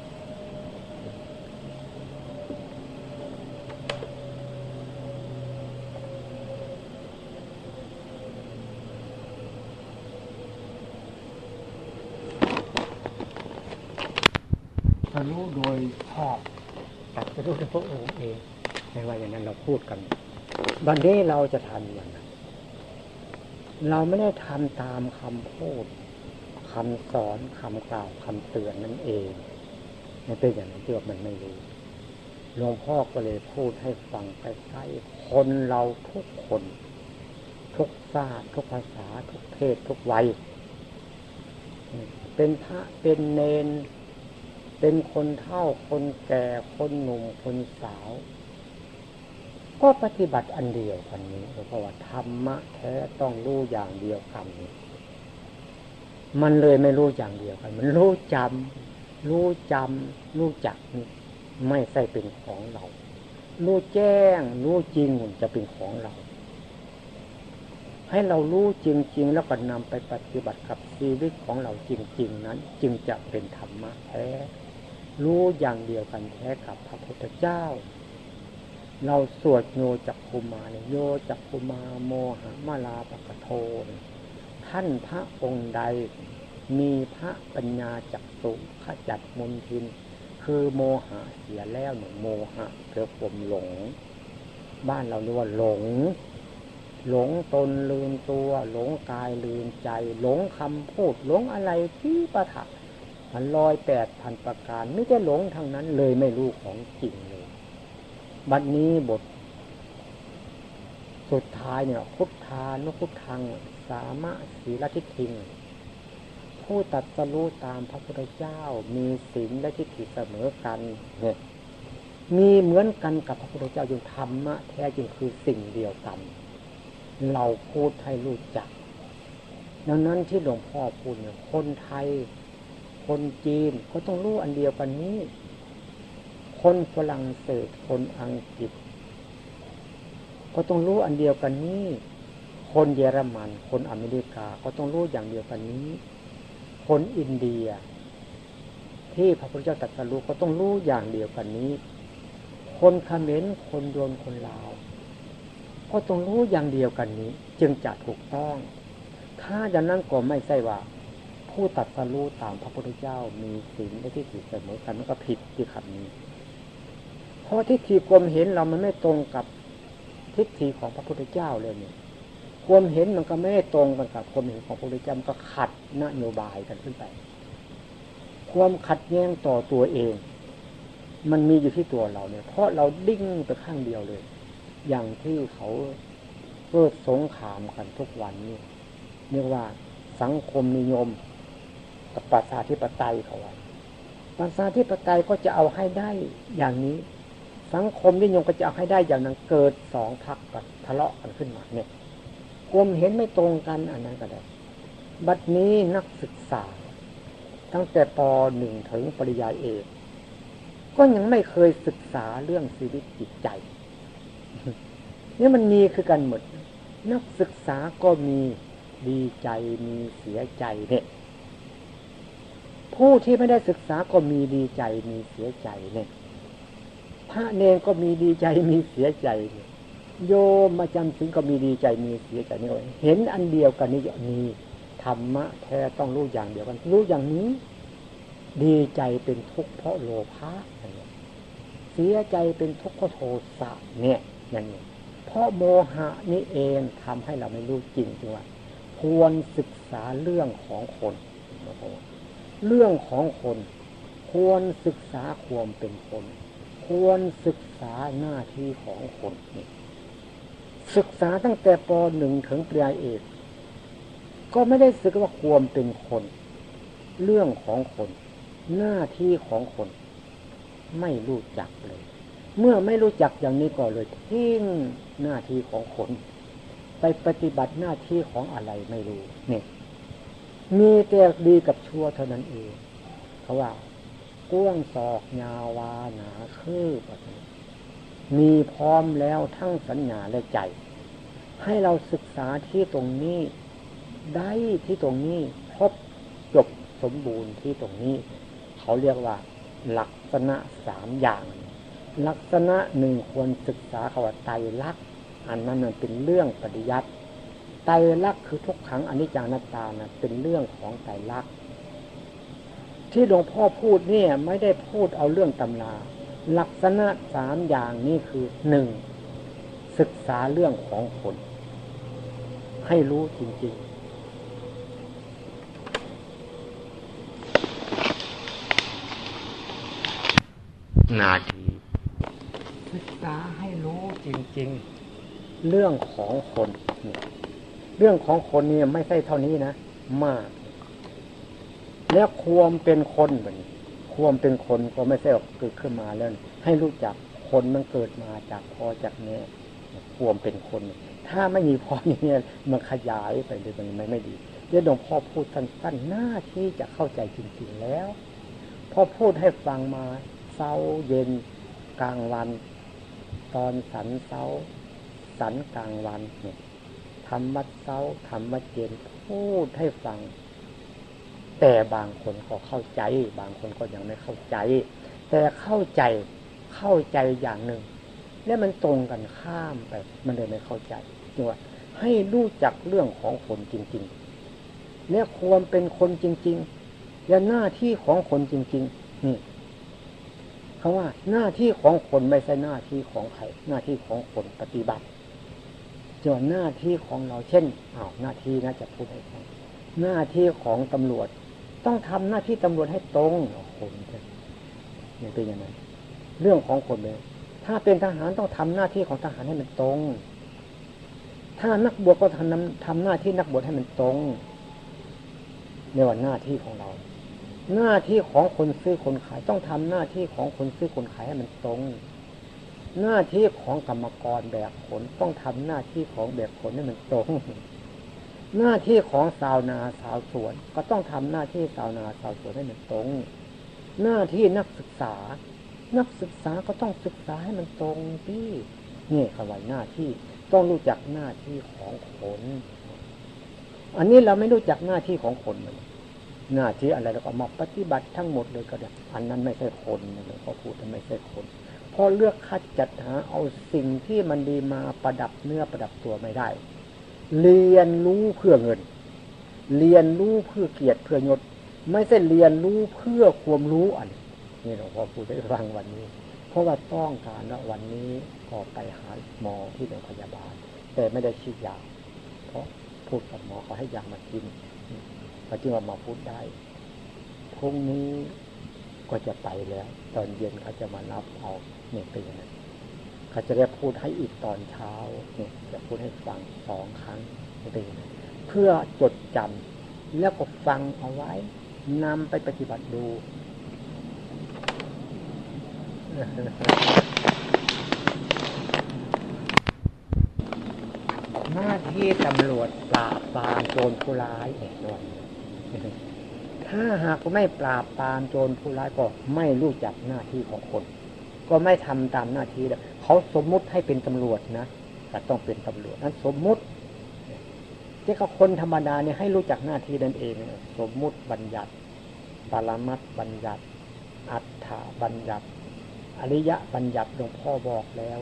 รู้โดยชอบตัดจะรู้ด้วยพระองค์เองไม่ว่าอย่างนั้นเราพูดกัน วันนี้เราจะทำอย่างนั้น เราไม่ได้ทำตามคำพูดคำสอนคำกล่าวคำเตือนนั่นเองมันเป็นอย่างนั้นที่ว่ามันไม่รู้หลวงพ่อก็เลยพูดให้ฟังใกล้ๆคนเราทุกคน ทุกชาติทุกภาษา ทุกเพศทุกวัย เป็นพระเป็นเนน เป็นคนเฒ่าคนแก่คนหนุ่มคนสาว ก็ปฏิบัติอันเดียวกันนี้เพราะว่าธรรมะแท้ต้องรู้อย่างเดียวกันนี้มันเลยไม่รู้อย่างเดียวกัน มันรู้จำรู้จำรู้จักนี่ไม่ใช่เป็นของเรา รู้แจ้ง รู้จริงมันจะเป็นของเรา ให้เรารู้จริง ๆ แล้วก็นำไปปฏิบัติกับชีวิตของเราจริง ๆ นั้น จึงจะเป็นธรรมะแท้ รู้อย่างเดียวกันแท้กับพระพุทธเจ้า เราสวดโยจักคุมาเนี่ยโยจักคุมาโมหะมาลาปะโท ท่านพระองค์ใด มีพระปัญญาจักสุขจัดมนทิน คือโมหะเสียแล้วหนึ่งโมหะเกิดผมหลง บ้านเราเรียกว่าหลง หลงตนลืมตัว หลงกายลืมใจ หลงคำพูดหลงอะไรที่ประทับ พันลอยแปดพันประการไม่ได้หลงทางนั้นเลยไม่รู้ของจริงเลย บัดนี้บท สุดท้ายเนี่ยพุทธานุพุทธัง สามะศีลทิฏิง ผู้ตัดสรู้ตามพระพุทธเจ้า มีศีลและทิฏฐิเสมอกันเนี่ยมีเหมือนกันกับพระพุทธเจ้าอยู่ธรรมะแท้จริงคือสิ่งเดียวกัน เราพูดให้รู้จัก ดังนั้นที่หลวงพ่อพูดเนี่ยคนไทย คนจีนก็ต้องรู้อันเดียวกันนี้ คนฝรั่งเศสคนอังกฤษ ก็ต้องรู้อันเดียวกันนี้ คนเยอรมัน คนอเมริกาก็ต้องรู้อย่างเดียวกันนี้ คนอินเดีย ที่พระพุทธเจ้าตรัสรู้ก็ต้องรู้อย่างเดียวกันนี้ คนเขมรคนโยนคนลาว ก็ต้องรู้อย่างเดียวกันนี้ จึงจะถูกต้อง ถ้าอย่างนั้นก็ไม่ใช่ว่า ผู้ตัดสรู้ตามพระพุทธเจ้ามีศีลและที่ถิเสมอกันมันก็ผิดที่คำนี้ เพราะทิฏฐิความเห็นเรามันไม่ตรงกับทิฏฐิของพระพุทธเจ้าเลยเนี่ยความเห็นมันก็ไม่ได้ตรงกันกับความเห็นของพระพุทธเจ้ามันก็ขัดนโยบายกันขึ้นไป ความขัดแย้งต่อตัวเอง มันมีอยู่ที่ตัวเราเนี่ย เพราะเราดิ้งไปข้างเดียวเลย อย่างที่เขาเกิดสงครามกันทุกวันนี่เรียกว่าสังคมนิยม กับประชาธิปไตยเขาไว้ประชาธิปไตยก็จะเอาให้ได้อย่างนี้ สังคมนิยมก็จะเอาให้ได้อย่างนั้นเกิดสองพักกันทะเลาะกันขึ้นมาเนี่ยความเห็นไม่ตรงกันอันนั้นก็ได้ บัดนี้นักศึกษา ตั้งแต่ปหนึ่งถึงปริญญาเอกก็ยังไม่เคยศึกษาเรื่องชีวิตจิตใจเนี่ยมันมีคือกันหมด นักศึกษาก็มีดีใจมีเสียใจเนี่ย ผู้ที่ไม่ได้ศึกษาก็มีดีใจมีเสียใจเนี่ย พระเนรก็มีดีใจมีเสียใจเนี่ยโยมมาจำศีลก็มีดีใจมีเสียใจนี่เห็นอันเดียวกันนี่มีธรรมะแท้ต้องรู้อย่างเดียวกัน รู้อย่างนี้ ดีใจเป็นทุกข์เพราะโลภะเสียใจเป็นทุกขโทสะเนี่ยอย่างนี้เพราะโมหะนี่เองทำให้เราไม่รู้จริงจริงว่าควรศึกษาเรื่องของคน เรื่องของคน ควรศึกษาความเป็นคน ควรศึกษาหน้าที่ของคนนี่ศึกษาตั้งแต่ปหนึ่งถึงปริญญาเอก ก็ไม่ได้ศึกว่าความเป็นคน เรื่องของคน หน้าที่ของคน ไม่รู้จักเลย เมื่อไม่รู้จักอย่างนี้ก็เลยทิ้งหน้าที่ของคน ไปปฏิบัติหน้าที่ของอะไรไม่รู้เนี่ย มีแต่ดีกับชั่วเท่านั้นเองเขาว่าก้วงศอกยาวาหนาคืบมีพร้อมแล้วทั้งสัญญาและใจ ให้เราศึกษาที่ตรงนี้ ได้ที่ตรงนี้ครบจบสมบูรณ์ที่ตรงนี้ เขาเรียกว่า ลักษณะสามอย่าง ลักษณะหนึ่งควรศึกษาคำว่าไตรลักษณ์อันนั้นเป็นเรื่องปฏิยัติ ตรลักษณ์คือทุกขังอนิจจานัตตานะเป็นเรื่องของไตรลักษณ์ที่หลวงพ่อพูดเนี่ยไม่ได้พูดเอาเรื่องตำราลักษณะสามอย่างนี้คือหนึ่งศึกษาเรื่องของคนให้รู้จริงๆ นาที ศึกษาให้รู้จริงๆ เรื่องของคนเเรื่องของคนนี่ไม่ใช่เท่านี้นะมาก แล้วความเป็นคนแบบนี้ความเป็นคนก็ไม่ใช่เกิดขึ้นมาแล้ว ให้รู้จักคนมันเกิดมาจากพ่อจากแม่ความเป็นคน ถ้าไม่มีพ่ออย่างนี้มันขยายไปเลยมันไม่ไม่ดีเดี๋ยวหลวงพ่อพูดสั้นๆหน้าที่จะเข้าใจจริงๆแล้วพอพูดให้ฟังมาเช้าเย็นกลางวัน ตอนสันเช้าสันกลางวันเนี่ย ทำวัดเช้าทำวัดเย็นพูดให้ฟัง แต่บางคนก็เข้าใจ บางคนก็ยังไม่เข้าใจ แต่เข้าใจเข้าใจอย่างหนึ่ง แล้วมันตรงกันข้ามไปมันเลยไม่เข้าใจจึงว่าให้รู้จักเรื่องของคนจริงๆและควรเป็นคนจริง ๆ และหน้าที่ของคนจริง ๆ นี่คาว่าหน้าที่ของคนไม่ใช่หน้าที่ของใครหน้าที่ของคนปฏิบัติ จนหน้าที่ของเราเช่นอ้าวหน้าที่น่าจะพูดให้ฟังหน้าที่ของตำรวจ ต้องทำหน้าที่ตำรวจให้ตรงคนนี่เป็นยังไงเรื่องของคนเลยถ้าเป็นทหารต้องทำหน้าที่ของทหารให้มันตรง ถ้านักบวชก็ทำทำหน้าที่นักบวชให้มันตรงในวันหน้าที่ของเรา หน้าที่ของคนซื้อคนขายต้องทำหน้าที่ของคนซื้อคนขายให้มันตรง หน้าที่ของกรรมกรแบบขนต้องทำหน้าที่ของแบบขนให้มันตรง หน้าที่ของสาวนาสาวสวน ก็ต้องทำหน้าที่สาวนาสาวสวนให้มันตรง หน้าที่นักศึกษา นักศึกษาก็ต้องศึกษาให้มันตรงที่นี่คำว่าหน้าที่ต้องรู้จักหน้าที่ของคนอันนี้เราไม่รู้จักหน้าที่ของคนเลยหน้าที่อะไรเราก็มาปฏิบัติทั้งหมดเลยก็ได้ อันนั้นไม่ใช่คนเลยเขาพูดว่าไม่ใช่คน พอเลือกคัดจัดหาเอาสิ่งที่มันดีมาประดับเนื้อประดับตัวไม่ได้ เรียนรู้เพื่อเงิน เรียนรู้เพื่อเกียรติเพื่อยศ ไม่ใช่เรียนรู้เพื่อความรู้อัน นี่หลวงพ่อพูดได้ฟังวันนี้ เพราะว่าต้องการว่าวันนี้ก็ไปหาหมอที่โรงพยาบาล แต่ไม่ได้ฉีดยา เพราะพูดกับหมอเขาให้ยามากินเขาจึงว่ามาพูดได้พรุ่งนี้ก็จะไปแล้ว ตอนเย็นเขาจะมารับเอา เนี่ยเป็นอย่างนั้นเขาจะได้พูดให้อีกตอนเช้าเนี่ยจะพูดให้ฟังสองครั้งเป็นอย่างนั้นเพื่อจดจำแล้วก็ฟังเอาไว้นำไปปฏิบัติดูหน้าที่ตำรวจปราบปรามโจรผู้ร้ายเอกนถ้าหากไม่ปราบปรามโจรผู้ร้ายก็ไม่รู้จักหน้าที่ของคน ก็ไม่ทำตามหน้าที่แล้วเขาสมมุติให้เป็นตำรวจนะแต่ต้องเป็นตำรวจนั้นสมมุติที่เขาคนธรรมดาเนี่ยให้รู้จักหน้าที่นั่นเอง สมมุติบัญญัติปรมัตบัญญัติ อัฏฐบัญญัติ อริยะบัญญัติหลวงพ่อบอกแล้ว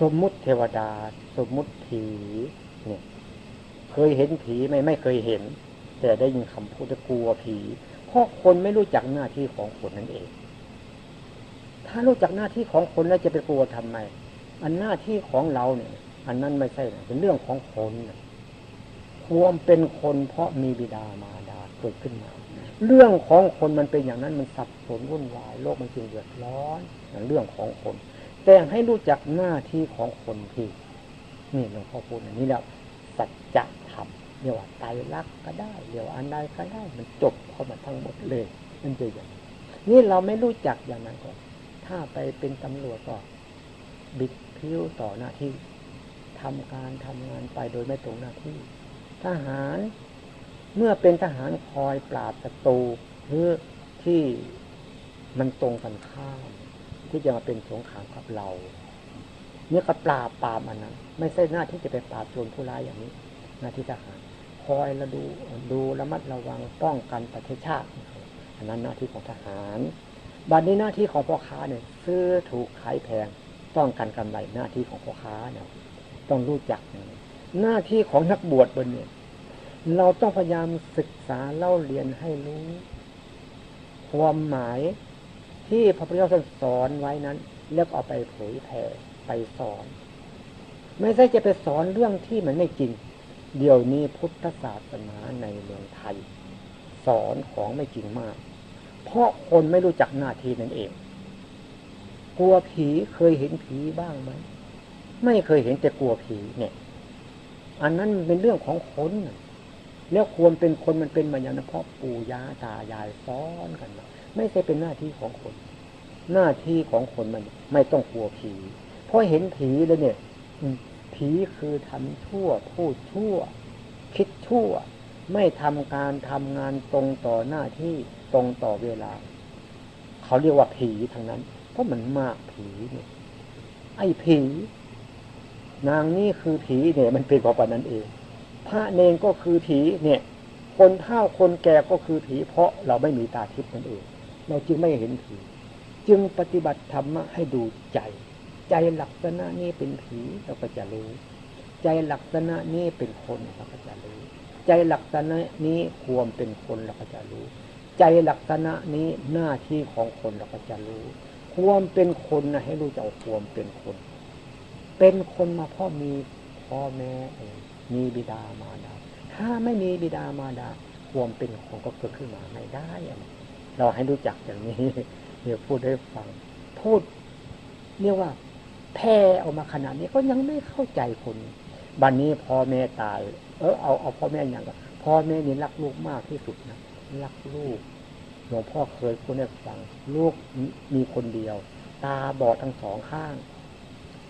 สมมุติเทวดา สมมุติผีเนี่ยเคยเห็นผีไหมไม่เคยเห็น แต่ได้ยินคำพูดจะกลัวผีเพราะคนไม่รู้จักหน้าที่ของคนนั่นเอง ถ้ารู้จักหน้าที่ของคนแล้วจะไปกลัวทำไม อันหน้าที่ของเราเนี่ย อันนั้นไม่ใช่เป็นเรื่องของคนความเป็นคนเพราะมีบิดามารดาเกิดขึ้นมา เรื่องของคนมันเป็นอย่างนั้นมันสับสนวุ่นวาย โลกมันจึงเดือดร้อนอย่างเรื่องของคน แต่ให้รู้จักหน้าที่ของคนที่นี่หลวงพ่อพูดอย่างนี้แล้วสัจธรรมเรียกว่าไตรลักษณ์ก็ได้เรียกว่าอันใดก็ได้มันจบเข้ามาทั้งหมดเลย มันจะอย่างนี่เราไม่รู้จักอย่างนั้นก็ ถ้าไปเป็นตำรวจก็บิดพิ้วต่อหน้าที่ทำการทำงานไปโดยไม่ตรงหน้าที่ ทหารเมื่อเป็นทหารคอยปราบศัตรูหรือที่มันตรงกันข้ามที่จะมาเป็นสงครามกับเรา เนี่ยก็ปราบปรามอันนั้นไม่ใช่หน้าที่จะไปปราบโจรผู้ร้ายอย่างนี้ หน้าที่ทหารคอยระดูดูระมัดระวังป้องกันประเทศชาติ อันนั้นหน้าที่ของทหาร บัดนี้หน้าที่ของพ่อค้าเนี่ยซื้อถูกขายแพงต้องการกำไรหน้าที่ของพ่อค้าเนี่ยต้องรู้จัก หน้าที่ของนักบวชบนเนี่ยเราต้องพยายามศึกษาเล่าเรียนให้รู้ ความหมายที่พระพุทธเจ้าสอนไว้นั้นแล้วเอาไปเผยแผ่ไปสอน ไม่ใช่จะไปสอนเรื่องที่มันไม่จริง เดี๋ยวนี้พุทธศาสนาในเมืองไทย สอนของไม่จริงมาก เพราะคนไม่รู้จักหน้าที่นั่นเอง กลัวผีเคยเห็นผีบ้างไหมไม่เคยเห็นแต่กลัวผีเนี่ย อันนั้นเป็นเรื่องของคนแล้วควรเป็นคนมันเป็นมาอย่างนั้นเพราะปู่ย่าตายายซ้อนกันมาไม่ใช่เป็นหน้าที่ของคน หน้าที่ของคนมัน ไม่ต้องกลัวผีเพราะเห็นผีแล้วเนี่ยผีคือทำชั่วพูดชั่ว คิดชั่ว ไม่ทำการทำงานตรงต่อหน้าที่ ตรงต่อเวลา เขาเรียกว่าผีทางนั้น เพราะมันมากผีเนี่ย ไอ้ผี นางนี่คือผีเนี่ย มันเป็นของปนั้นเอง พระเนงก็คือผีเนี่ย คนเฒ่าคนแก่ก็คือผีเพราะเราไม่มีตาทิพย์นั่นเอง เราจึงไม่เห็นผี จึงปฏิบัติธรรมให้ดูใจ ใจลักษณะนี้เป็นผีเราก็จะรู้ใจลักษณะนี้เป็นคนเราก็จะรู้ ใจลักษณะนี้ควรเป็นคนเราก็จะรู้ ใจลักษณะนี้หน้าที่ของคนเราก็จะรู้ ความเป็นคนนะให้รู้จักความเป็นคน เป็นคนมาพ่อมีพ่อแม่มีบิดามารดา ถ้าไม่มีบิดามารดา ความเป็นคนก็เกิดขึ้นมาไม่ได้ เราให้รู้จักอย่างนี้ เดี๋ยวพูดให้ฟัง พูดเรียกว่าแพ้ออกมาขนาดนี้ก็ยังไม่เข้าใจคนบัดนนี้พ่อแม่ตาย เออเอาเอาพ่อแม่อย่างก็พ่อแม่นี่รักลูกมากที่สุดนะ รักลูกหลวงพ่อเคยพูดให้ฟังลูกมีคนเดียว ตาบอดทั้งสองข้าง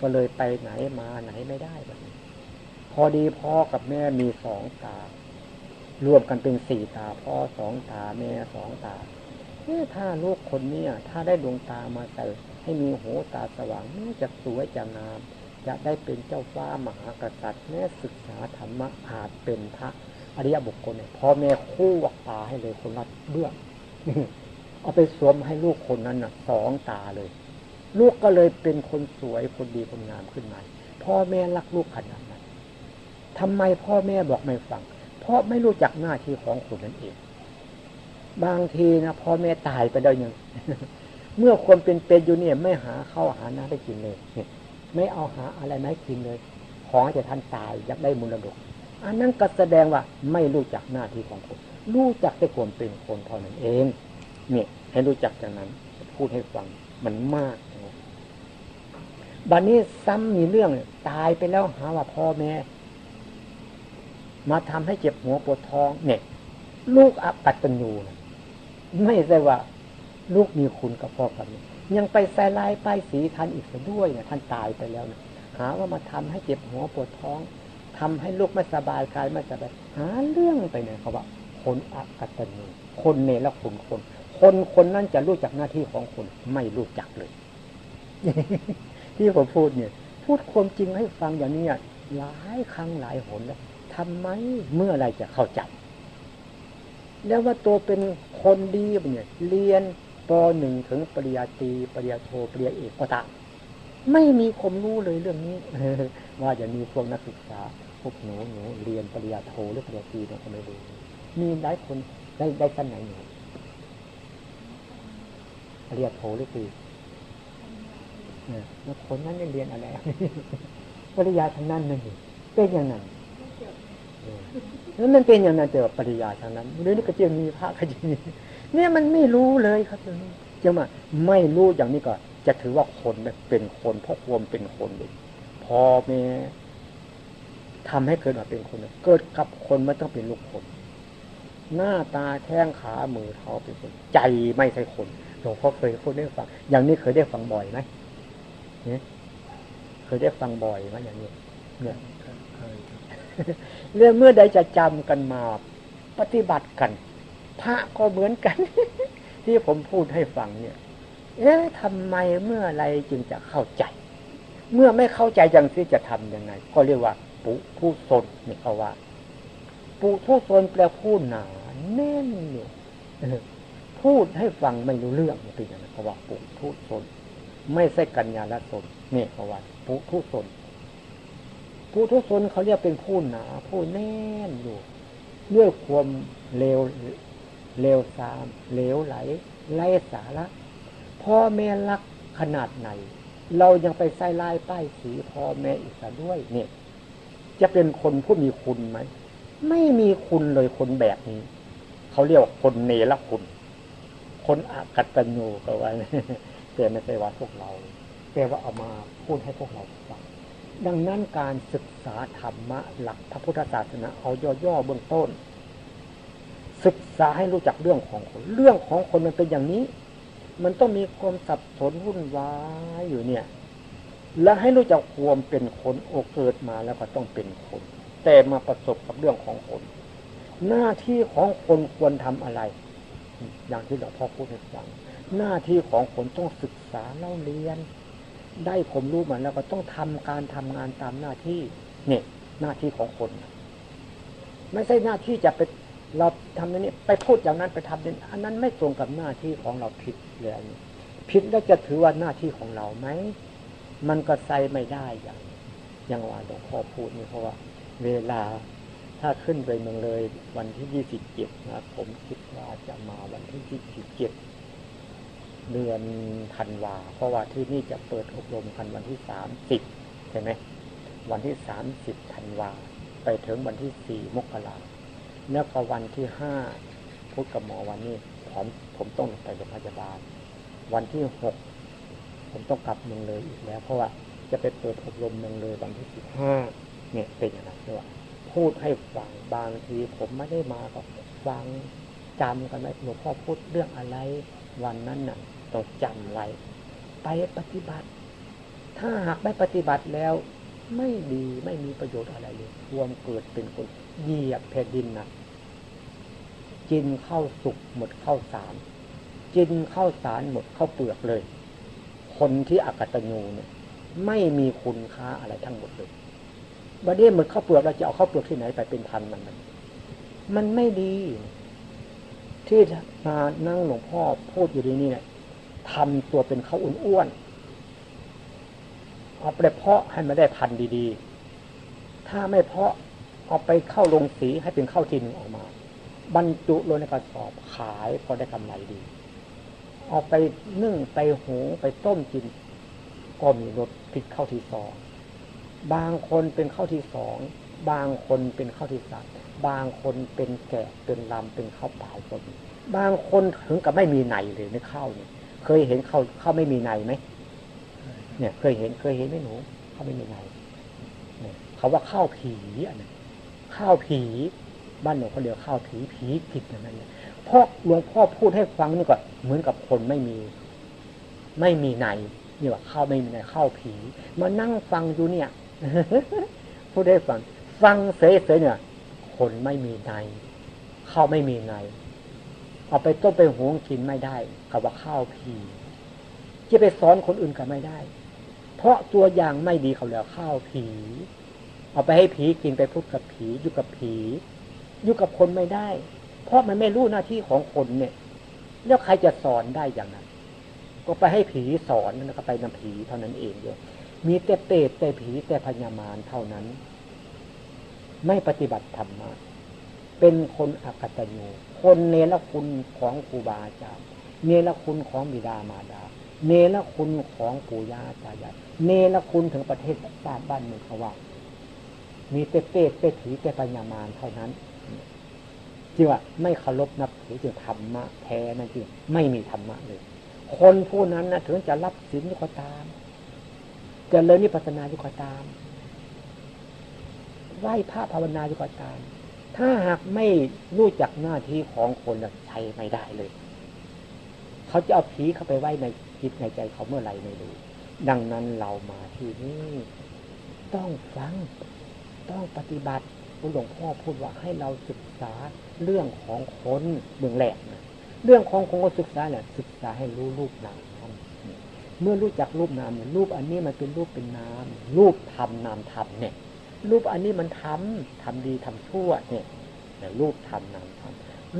ก็เลยไปไหนมาไหนไม่ได้แบบนี้ พอดีพ่อกับแม่มีสองตา รวมกันเป็นสี่ตา พ่อสองตาแม่สองตาเ่ถ้าลูกคนเนี้ยถ้าได้ดวงตามาใส่ให้มีหูตาสว่างแม่จะสวยจะงาม จะได้เป็นเจ้าฟ้ามหากษัตริย์แม่ศึกษาธรรมะอาจเป็นพระ อริยบุคคลเนี่ยพ่อแม่คู่วักตาให้เลยคนละเบื้องเอาไปสวมให้ลูกคนนั้นน่ะสองตาเลย ลูกก็เลยเป็นคนสวยคนดีคนงามขึ้นมาพ่อแม่รักลูกขนาดนั้นทำไมพ่อแม่บอกไม่ฟัง เพราะไม่รู้จักหน้าที่ของคนนั่นเอง บางทีนะพ่อแม่ตายไปได้ยังเมื่อคนเป็นเป็นอยู่เนี่ย ไม่หาข้าวหาน้ำได้กินเลยไม่เอาหาอะไรไม่กินเลย ของจะท่านตายอยากได้มุลดก อันนั้นก็แสดงว่าไม่รู้จักหน้าที่ของคน รู้จักแต่ความเป็นคนเท่านั้นเอง เนี่ยให้รู้จักจากนั้น พูดให้ฟังมันมากบัดนนี้ซ้ำมีเรื่องตายไปแล้วหาว่าพ่อแม่ มาทำให้เจ็บหัวปวดท้อง เนี่ย ลูกอัปัตตญูนะไม่ใช่ว่า ลูกมีคุณกับพ่อกับแม่ยังไปใส่ลายป้ายสีทันอีกด้วยเนี่ยท่านตายไปแล้วนะหาว่ามาทำให้เจ็บหัวปวดท้อง ทำให้ลูกไม่สบายกายไม่สบายหาเรื่องไปเนี่ยเขาว่าคนอักตันยูคนเนรคุณคน คนคนนั้นจะรู้จักหน้าที่ของคนไม่รู้จักเลย ที่ผมพูดเนี่ย พูดความจริงให้ฟังอย่างนี้หลายครั้งหลายหนแล้วทำไมเมื่อไรจะเข้าใจแล้วว่าตัวเป็นคนดีเนี่ย เรียนปหนึ่งถึงปริญญาตรีปริญญาโทปริญญาเอกก็ตามไม่มีความรู้เลยเรื่องนี้ว่าจะมีพวกนักศึกษา พวกหนูหนูเรียนปริญญาโทหรือปริญญาตรีเนี่ยก็ไม่รู้มีหลายคนได้ได้สั้นไหนหนูปริญญาโทหรือตรีแล้วคนนั้นได้เรียนอะไรปริยาทางนั้นนั่นเองเป็นอย่างนั้นแล้วมันเป็นอย่างนั้นแต่ว่าปริยาทางนั้นเรื่องนี้ก็จะมีพระก็จะมีเนี่ยมันไม่รู้เลยครับเรื่องนี้จะมาไม่รู้อย่างนี้ก็ จะถือว่าคนเป็นคนเพราะความเป็นคนเลยพอแม่ ทำให้เกิดมาเป็นคน เกิดกับคนไม่ต้องเป็นลูกคน หน้าตาแข้งขามือเท้าเป็นคน ใจไม่ใช่คนหลวงพ่อเคยพูดได้ฟัง อย่างนี้เคยได้ฟังบ่อยไหมเนี่ยเคยได้ฟังบ่อยไหมอย่างนี้ เนี่ยเรื่องเมื่อใดจะจำกันมาปฏิบัติกัน พระก็เหมือนกัน ที่ผมพูดให้ฟังเนี่ย เอ๊ะทำไมเมื่อไรจึงจะเข้าใจ เมื่อไม่เข้าใจอย่างที่จะทํำยังไง ก็เรียกว่า ปุผู้สนนี่เขาว่าปุผู้สนแปลพูดหนาแน่นอยู่พูดให้ฟังไม่รู้เรื่องเป็นอย่างนั้นเขาว่าปุผู้สนไม่ใช่กัญญาละสนเนี่ยเขาว่าปุผู้สนปุทุชนเขาเรียกเป็นผู้หนาผู้แน่นอยู่ด้วยความเลวเลวสามเลวไหลไร้สาระพ่อแม่รักขนาดไหน เรายังไปใส่ลายป้ายสีพ่อแม่อีกด้วยเนี่ย จะเป็นคนผู้มีคุณไหม ไม่มีคุณเลยคนแบบนี้ เขาเรียกว่าคนเนรคุณ คนอากัตโญก็ว่าแต่ไม่ใช่ว่าพวกเรา แต่ว่าเอามาพูดให้พวกเราฟังดังนั้นการศึกษาธรรมะหลักพระพุทธศาสนาเอาย่อๆเบื้องต้น ศึกษาให้รู้จักเรื่องของคนเรื่องของคนมันเป็นอย่างนี้ มันต้องมีความสับสนวุ่นวายอยู่เนี่ย และให้รู้จักความเป็นคนโอเกิดมาแล้วก็ต้องเป็นคน แต่มาประสบกับเรื่องของคน หน้าที่ของคนควรทำอะไร อย่างที่หลวงพ่อพูดให้ฟังหน้าที่ของคนต้องศึกษาเล่าเรียน ได้ผมรู้มาแล้วก็ต้องทำการทำงานตามหน้าที่เนี่ยหน้าที่ของคน ไม่ใช่หน้าที่จะไปเราทำนี้ไปพูดอย่างนั้นไปทำนี้อันนั้นไม่ตรงกับหน้าที่ของเราผิดเลยผิดแล้วจะถือว่าหน้าที่ของเราไหม มันก็ใส่ไม่ได้อย่างอย่างว่าหลวงพ่อพูดนี่เพราะว่า เวลาถ้าขึ้นไปเมืองเลย วันที่ยี่สิบเจ็ดนะผมคิดว่าจะมาวันที่ยี่สิบเจ็ดเดือนธันวา เพราะว่าที่นี่จะเปิดอบรมกันวันที่สามสิบใช่ไหมวันที่สามสิบธันวา ไปถึงวันที่สี่มกราแล้วก็วันที่ห้าพูดกับหมอวันนี้ผมผมต้องไปโรงพยาบาล วันที่หก ผมต้องกลับเมืองเลยอีกแล้ว เพราะว่าจะไปเปิดอบรมเมืองเลยวันที่สิบห้าเนี่ยเป็นอย่างไรด้วยพูดให้ฟังบางที ผมไม่ได้มาก็ฟังจำกันไหมหลวงพ่อพูดเรื่องอะไร วันนั้นน่ะต้องจำไว้ไปปฏิบัติ ถ้าหากไม่ปฏิบัติแล้ว ไม่ดีไม่มีประโยชน์อะไรเลยรวมเกิดเป็นคนเหยียบแผ่นดินนะกินข้าวสุกหมดข้าวสารกินข้าวสารหมดข้าวเปลือกเลย คนที่อากตัญญูเนี่ย ไม่มีคุณค่าอะไรทั้งหมดเลยบัดนี้หมดข้าวเปลือกเราจะเอาข้าวเปลือกที่ไหนไปเป็นพันมันมันมันไม่ดี ที่มานั่งหลวงพ่อพูดอยู่ที่นี่เนี่ยทำตัวเป็นข้าวอ้วนๆเอาไปเพาะให้มันได้พันดีๆ ถ้าไม่เพาะเอาไปเข้าลงสีให้เป็นข้าวทีหนึ่งออกมา บรรจุลงในกระสอบขายพอได้กำไรดี เอาไปนึ่งไปหูไปต้มกิน ก็มีรสผิดข้าวที่สอง บางคนเป็นข้าวที่สอง บางคนเป็นข้าวที่สามบางคนเป็นแกะเป็นลำเป็นข้าวเปล่าก็มีบางคนถึงกับไม่มีในเลยในข้าวเนี่ย เคยเห็นข้าวข้าวไม่มีในไหมเนี่ย เคยเห็นเคยเห็นไหมหนูข้าวไม่มีในเนี่ยเขาว่าข้าวผีอันนี้ข้าวผีบ้านหลวงเขาเรียกข้าวผีผีผิดอย่างนั้นเลย เพราะหลวงพ่อพูดให้ฟังนี่ก็เหมือนกับคนไม่มี ไม่มีในนี่ว่าข้าวไม่มีในข้าวผี มานั่งฟังอยู่เนี่ยพูดให้ฟัง ฟังเสยๆเนี่ย คนไม่มีในข้าวไม่มีในเอาไปต้มไปหวงกินไม่ได้กับว่าข้าวผีจะไปสอนคนอื่นก็ไม่ได้ เพราะตัวอย่างไม่ดีเขาแล้วข้าวผี เอาไปให้ผีกินไปพูดกับผีอยู่กับผีอยู่กับคนไม่ได้ เพราะมันไม่รู้หน้าที่ของคนเนี่ย แล้วใครจะสอนได้อย่างนั้น ก็ไปให้ผีสอนแล้วก็ไปนำผีเท่านั้นเองเดียวมีแต่เปรตแต่ผีแต่พญามารเท่านั้น ไม่ปฏิบัติธรรมะเป็นคนอักตัญญูคนเนรคุณของครูบาอาจารย์เนรคุณของบิดามารดา เนรคุณของปู่ย่าตายายเนรคุณถึงประเทศบ้านบ้านเมืองเขาว่ามีเตเป้เตถีเตปัญามานเท่านั้น จริงว่าไม่เคารพนับถือจึงธรรมะแท้นั่นจริงไม่มีธรรมะเลย คนผู้นั้นนะถึงจะรับศีลก็ตามจะเลยนิพพานาอยู่ก็ตามไหว้พระภาวนาอยู่ก็ตาม ถ้าหากไม่รู้จักหน้าที่ของคนใช้ไม่ได้เลย เขาจะเอาผีเข้าไปไหว้ในจิตในใจเขาเมื่อไรไม่รู้ดังนั้นเรามาที่นี่ ต้องฟัง ต้องปฏิบัติ คุณหลวงพ่อพูดว่าให้เราศึกษาเรื่องของคนเมืองแหลกนะเรื่องของคนก็ศึกษาแหละศึกษาให้รู้รูปนามเมื่อรู้จักรูปนามเนี่ยรูปอันนี้มันเป็นรูปเป็นนามรูปธรรมนามธรรมเนี่ยรูปอันนี้มันทำทำดีทำชั่วเนี่ยแต่รูปธรรมนามธรรม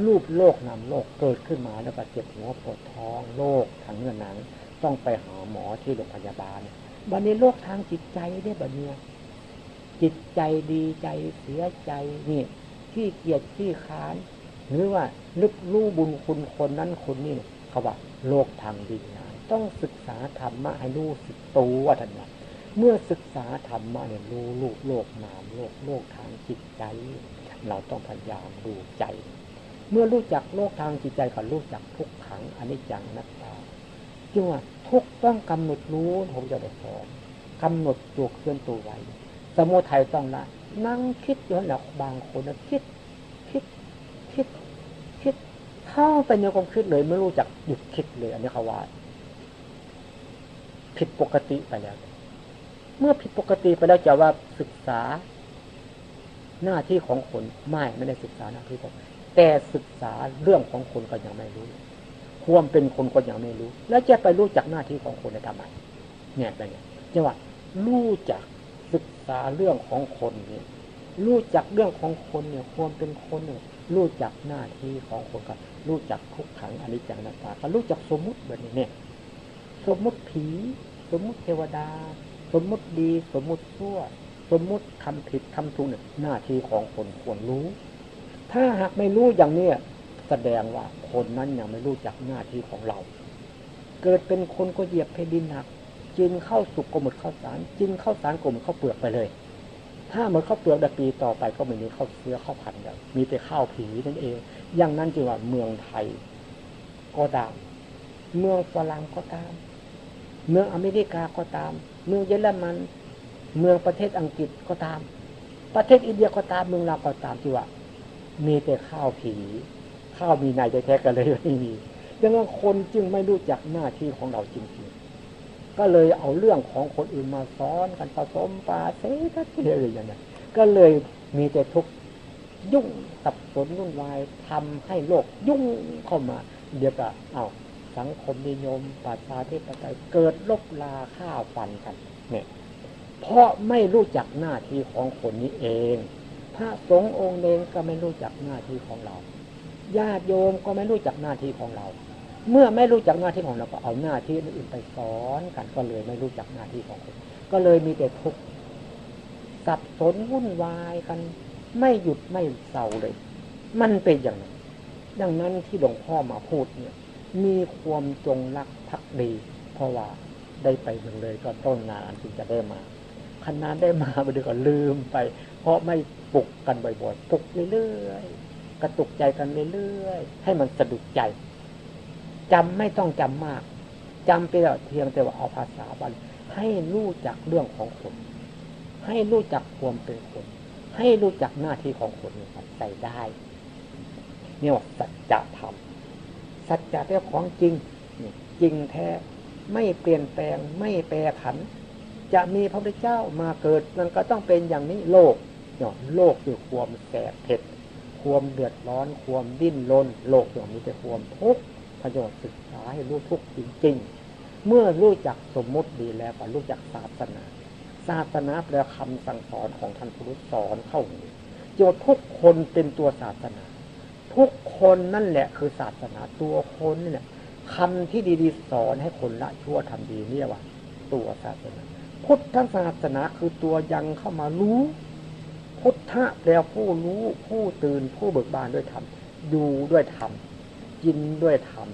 รูปโลกนามโลกเกิดขึ้นมาแล้วก็เจ็บหัวปวดท้องโรคทางเนื้อหนัง ต้องไปหาหมอที่โรงพยาบาลบันนี้โรคทางจิตใจเนี่ยบันนี้ จิตใจดีใจเสียใจนี่ที่เกียดที่ค้าน หรือว่าลึกรู้บุญคุณคนนั้นคนนี้เขาว่าโลกทางวิญญาณต้องศึกษาธรรมะให้รู้สึกตัวท่านว่าเมื่อศึกษาธรรมะเนี่ยรู้ลูกโลกนามโลกโลกทางจิตใจ เราต้องพยายามดูใจ เมื่อรู้จักโลกทางจิตใจก็รู้จักทุกขังอนิจจังนัตตาจึงว่าทุกต้องกำหนดรู้ผมจะได้สอนกำหนดตัวเคลื่อนตัวไว้ สมุทัยต้องละนั่งคิดย้อนหลักบางคนนะคิด คิด คิด คิด เข้าไปในความคิดเลย ไม่รู้จักหยุดคิดเลย อันนี้เขาว่าผิดปกติไปแล้ว เมื่อผิดปกติไปแล้วจะว่าศึกษา หน้าที่ของคนไม่ไม่ได้ศึกษาหน้าที่ของแต่ศึกษาเรื่องของคนก็ยังไม่รู้ ความเป็นคนก็ยังไม่รู้ แล้วจะไปรู้จักหน้าที่ของคนในทำไมเนี่ยไปเนี่ยจังหวะรู้จัก ศึกษาเรื่องของคนเนี่ยรู้จักเรื่องของคนเนี่ยความเป็นคนเนี่ยรู้จักหน้าที่ของคนก็รู้จักทุกขังอนิจจังนาตาก็รู้จักสมมุติแบบนี้เนี่ย สมมุติผี สมมุติเทวดา สมมุติดี สมมุติชั่ว สมมุติทำผิดทำถูกเนี่ยหน้าที่ของคนควรรู้ ถ้าหากไม่รู้อย่างเนี้ยแสดงว่าคนนั้นยังไม่รู้จักหน้าที่ของเรา เกิดเป็นคนก็เหยียบเพดินหนัก กินข้าวสุกก็หมดข้าวสารกินข้าวสารก็หมดข้าวเปลือกไปเลย ถ้าหมดข้าวเปลือกดปีต่อไปก็ไม่มีข้าวเสื้อข้าวผัดแล้วมีแต่ข้าวผีนั่นเอง อย่างนั้นจึงว่าเมืองไทยก็ตาม เมืองฝรั่งก็ตาม เมืองอเมริกาก็ตาม เมืองเยอรมัน เมืองประเทศอังกฤษก็ตาม ประเทศอินเดียก็ตาม เมืองลาวก็ตามที่ว่า มีแต่ข้าวผีข้าวมีนายแท้ๆกันเลยไม่มีดังนั้นคนจึงไม่รู้จักหน้าที่ของเราจริงๆ ก็เลยเอาเรื่องของคนอื่นมาซ้อนกันผสมปาเสทัศน์อะไรอย่างนี้ก็เลยมีแต่ทุกยุ่งสับสนวุ่นวายทำให้โลกยุ่งเข้ามา เดี๋ยวก็เอาสังคมนิยมปราชาธิปไตยเกิดลบลาข้าวฟันกันเนี่ยเพราะไม่รู้จักหน้าที่ของคนนี้เอง พระสงฆ์องค์เองก็ไม่รู้จักหน้าที่ของเราญาติโยมก็ไม่รู้จักหน้าที่ของเรา เมื่อไม่รู้จักหน้าที่ของเราก็เอาหน้าที่อื่นไปสอนกันก็เลยไม่รู้จักหน้าที่ของคนก็เลยมีแต่ทุกข์สับสนวุ่นวายกัน ไม่หยุดไม่เศร้าเลย มันเป็นอย่างนั้นดังนั้นที่หลวงพ่อมาพูดเนี่ย มีความจงรักภักดี เพราะว่าได้ไปเมืองเลยก็ต้นนานจึงจะได้มาขนาดได้มาไปดีก็ลืมไป เพราะไม่ปลุกกันบ่อยๆปลุกเรื่อยๆกระตุกใจกันเรื่อยๆให้มันสะดุดใจ จำไม่ต้องจำมากจำไปแล้วเพียงแต่ว่าเอาภาษาบาลีให้รู้จักเรื่องของคน ให้รู้จักความเป็นคน ให้รู้จักหน้าที่ของคนใส่ได้เนี่ยว่าสัจธรรมสัจจะแท้ของจริงจริงแท้ไม่เปลี่ยนแปลงไม่แปรผัน จะมีพระพุทธเจ้ามาเกิดมันก็ต้องเป็นอย่างนี้โลกเนาะโลกคือความแสบเผ็ด ความเดือดร้อน ความดิ้นรนโลกอย่างมีแต่ความทุกข์ ประโยชน์ศึกษาให้รู้ทุกข์จริง ๆ เมื่อรู้จักสมมุติดีแล้วก็รู้จักศาสนา ศาสนาแปลคำสั่งสอนของท่านผู้รู้สอนเข้าโยทุกคนเป็นตัวศาสนา ทุกคนนั่นแหละคือศาสนาตัวคนเนี่ยคำที่ดีๆสอนให้คนละชั่วทำดีเนี่ยว่า ตัวศาสนา พุทธศาสนาคือตัวยังเข้ามารู้ พุทธะแปลผู้รู้ผู้ตื่นผู้เบิกบานด้วยธรรมอยู่ด้วยธรรม กินด้วยธรรม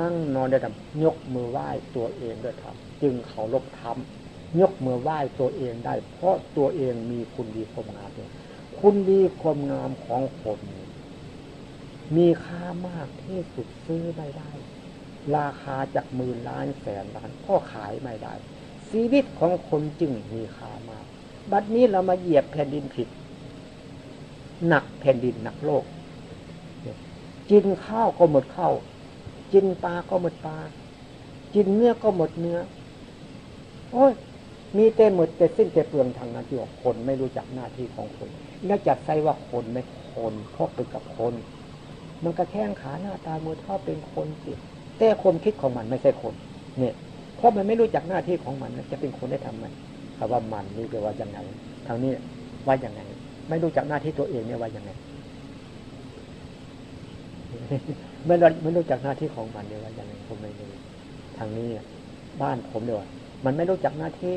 นั่งนอนด้ทำยกมือไหว้ตัวเองด้วยธรรมจึงเขาลบธรรมยกมือไหว้ตัวเองได้ เพราะตัวเองมีคุณดีความงามเนี่ยคุณดีความงามของคนมีค่ามากที่สุดซื้อไม่ได้ ราคาจากหมื่นล้านแสนล้านก็ขายไม่ได้ ชีวิตของคนจึงมีค่ามาก บัดนี้เรามาเหยียบแผ่นดินผิด หนักแผ่นดินหนักโลก กินข้าวก็หมดข้าวกินปลาก็หมดปลากินเนื้อก็หมดเนื้อ โอ้ยมีแต่หมดแต่สิ้นแต่เปลืองทางนั้นที่ว่าคนไม่รู้จักหน้าที่ของคนน่าจะใส่ว่าคนไม่คนเพบไปกับคน มันก็แข้งขาหน้าตามือเท่าเป็นคนสิแต่ความคิดของมันไม่ใช่คน เนี่ย เพราะมันไม่รู้จักหน้าที่ของมันจะเป็นคนได้ทำมันคำว่ามันนี่แปลว่าอยังไงทางนี้ว่ายังไง ไม่รู้จักหน้าที่ตัวเองเนี่ยว่ายังไง ไม่รู้ไม่รู้จักหน้าที่ของมันเลยว่าอย่างไรผมไม่รู้ทางนี้บ้านผมเนี่ยมันไม่รู้จักหน้าที่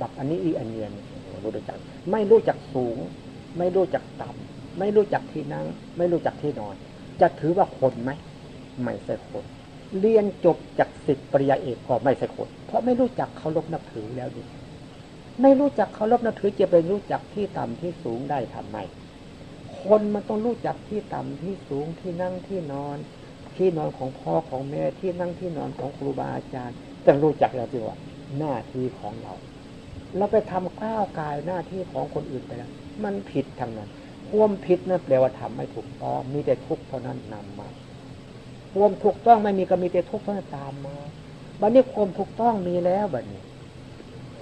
บักอันนี้อีอันเนียนรู้จัก ไม่รู้จักสูง ไม่รู้จักต่ำไม่รู้จักที่นั่ง ไม่รู้จักที่นอน จะถือว่าคนไหมไม่ใช่คนเรียนจบจากสิทธิปริญญาเอกก็ไม่ใช่คนเพราะไม่รู้จักเคารพนับถือแล้วดิไม่รู้จักเคารพนับถือจะไปรู้จักที่ต่ำที่สูงได้ทำไม คนมันต้องรู้จักที่ต่ำที่สูงที่นั่งที่นอน ที่นอนของพ่อของแม่ที่นั่งที่นอนของครูบาอาจารย์ต้องรู้จักแล้วจีว่าหน้าที่ของเรา เราไปทำก้าวกายหน้าที่ของคนอื่นไปแล้วมันผิดทางนั้นความผิดนั่นแปลว่าทำไม่ถูกต้องมีแต่ทุกข์เท่านั้นนำมาความถูกต้องไม่มีก็มีแต่ทุกข์เท่านั้นตามมาบัดนี้ความถูกต้องมีแล้วบัดนี้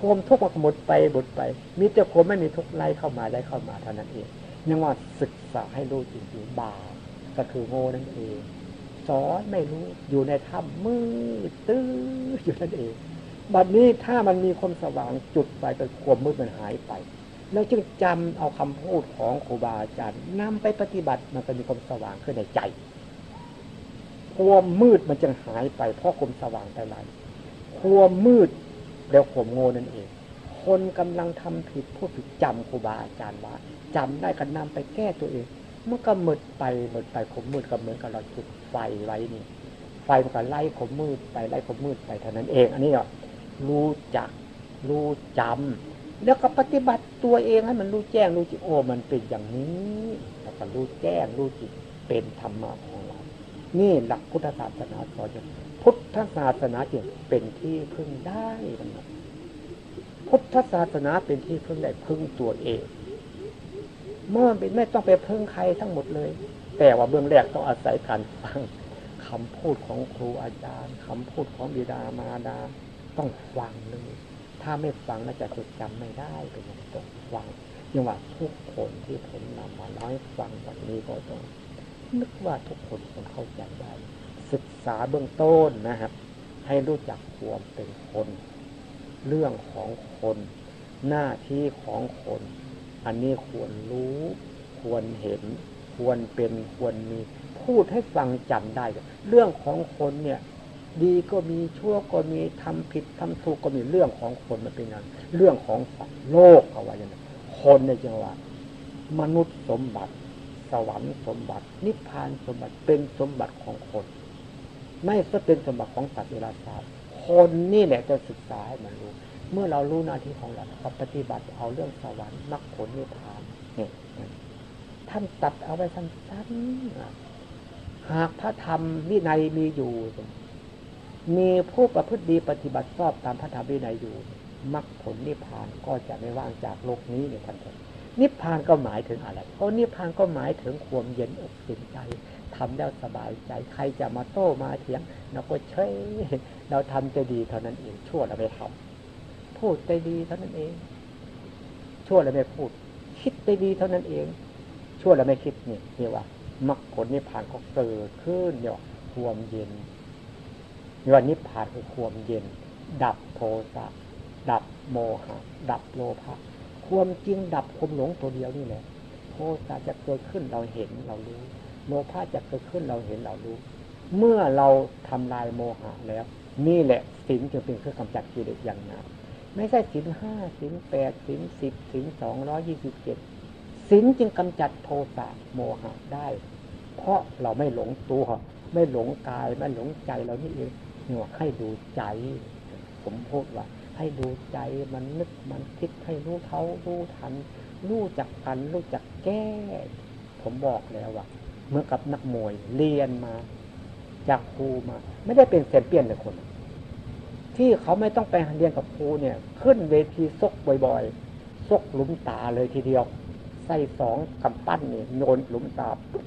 ความทุกข์มันหมดไปหมดไป มีแต่ความไม่มีทุกข์ไล่เข้ามาไล่เข้ามาเท่านั้นเอง ยังว่าศึกษาให้รู้จริงๆบาก็คือโง่นั่นเองสอนไม่รู้อยู่ในถ้ำมืดตื้ออยู่นั่นเอง บัดนี้ถ้ามันมีความสว่างจุดไปเป็นความมืดมันหายไป แล้วจึงจำเอาคำพูดของครูบาอาจารย์นำไปปฏิบัติมันก็มีความสว่างขึ้นในใจ ความมืดมันจึงหายไป เพราะความสว่างไปไหลความมืดแล้วความโง่นั่นเอง คนกำลังทำผิดพูดผิดจำครูบาอาจารย์ว่า จำได้ก็นำไปแก้ตัวเองมันก็มืดไปมืดไปขมมืดก็เหมือนกับเราจุดไฟไว้นี่ ไฟมันก็ไล่ขมมืดไปไล่ขมมืดไปเท่านั้นเอง อันนี้เนาะรู้จักรู้จำแล้วก็ปฏิบัติตัวเองให้มันรู้แจ้งรู้จิตโอ้มันเป็นอย่างนี้แล้วก็รู้แจ้งรู้จิตเป็นธรรมะของเรา นี่หลักพุทธศาสนาสอนพุทธศาสนาจึงเป็นที่พึ่งได้พุทธศาสนาเป็นที่พึ่งได้พึ่งตัวเอง เมื่อเป็นไม่ต้องไปเพิ่งใครทั้งหมดเลย แต่ว่าเบื้องแรกต้องอาศัยการฟังคำพูดของครูอาจารย์คำพูดของบิดามารดาต้องฟังเลย ถ้าไม่ฟังน่าจะจดจำไม่ได้เป็นอย่างต้องฟังยังว่าทุกคนที่ผมนำมาน้อยฟังแบบนี้ก็ต้องนึกว่าทุกคนคงเข้าใจได้ ศึกษาเบื้องต้นนะครับ ให้รู้จักความเป็นคน เรื่องของคน หน้าที่ของคน อันนี้ควรรู้ ควรเห็น ควรเป็นควรมี พูดให้ฟังจำได้ เรื่องของคนเนี่ย ดีก็มีชั่วก็มีทำผิดทำถูกก็มีเรื่องของคนมันเป็นอย่างเรื่องของสัตว์โลกเอาไว้ยังไงคนในจังหวะมนุษย์สมบัติ สวรรค์สมบัติ นิพพานสมบัติเป็นสมบัติของคน ไม่ใช่เป็นสมบัติของสัตว์เวลาศาสตร์คนนี่แหละจะศึกษาให้มันรู้ เมื่อเรารู้หน้าที่ของเราเราปฏิบัติเอาเรื่องสวรรค์มรรคผลนิพพานเนี่ยท่านตัดเอาไว้สั้นๆหากพระธรรมวินัยมีอยู่ มีผู้ประพฤติดีปฏิบัติชอบตามพระธรรมวินัยอยู่มรรคผลนิพพานก็จะไม่ว่างจากโลกนี้เนี่ยท่านนิพพานก็หมายถึงอะไรเพราะนิพพานก็หมายถึงความเย็นอกเย็นใจทำแล้วสบายใจใครจะมาโต้มาเถียงเราก็เฉยเราทำจะดีเท่านั้นเองชั่วเราไม่ทำ พูดได้ดีเท่านั้นเอง ชั่วแล้วไม่พูด คิดได้ดีเท่านั้นเอง ชั่วแล้วไม่คิดเนี่ยเรียกว่ามรรคผลนิพพานก็เกิดขึ้นเนี่ยความเย็นเรียกว่านิพพานคือความเย็น ดับโทสะดับโมหะดับโลภะความจริงดับความหลงตัวเดียวนี่แหละโทสะจะเกิดขึ้นเราเห็นเรารู้โลภะจะเกิดขึ้นเราเห็นเรารู้ เมื่อเราทำลายโมหะแล้ว นี่แหละสิ่งจะเป็นเครื่องกำจัดกิเลสอย่างหนัก ไม่ใช่สินห้าสินแปดสินสิบสินสองร้อยี่สิบเจ็ดศีลจึงกำจัดโทสะโมหะได้ เพราะเราไม่หลงตัว ไม่หลงกาย ไม่หลงใจเรานี่เองเนี่ยให้ดูใจ ผมพูดว่า ให้ดูใจมันนึกมันคิดให้รู้เท่ารู้ทัน รู้จักกัน รู้จักแก้ ผมบอกแล้วว่าเหมือนกับนักมวยเรียนมา จากครูมา ไม่ได้เป็นแชมเปี้ยนเลยคน ที่เขาไม่ต้องไปเรียนกับครูเนี่ย ขึ้นเวทีซกบ่อยๆซกหลุมตาเลยทีเดียว ใส่สองกำปั้นเนี่ยโยนหลุมตาปุ๊บ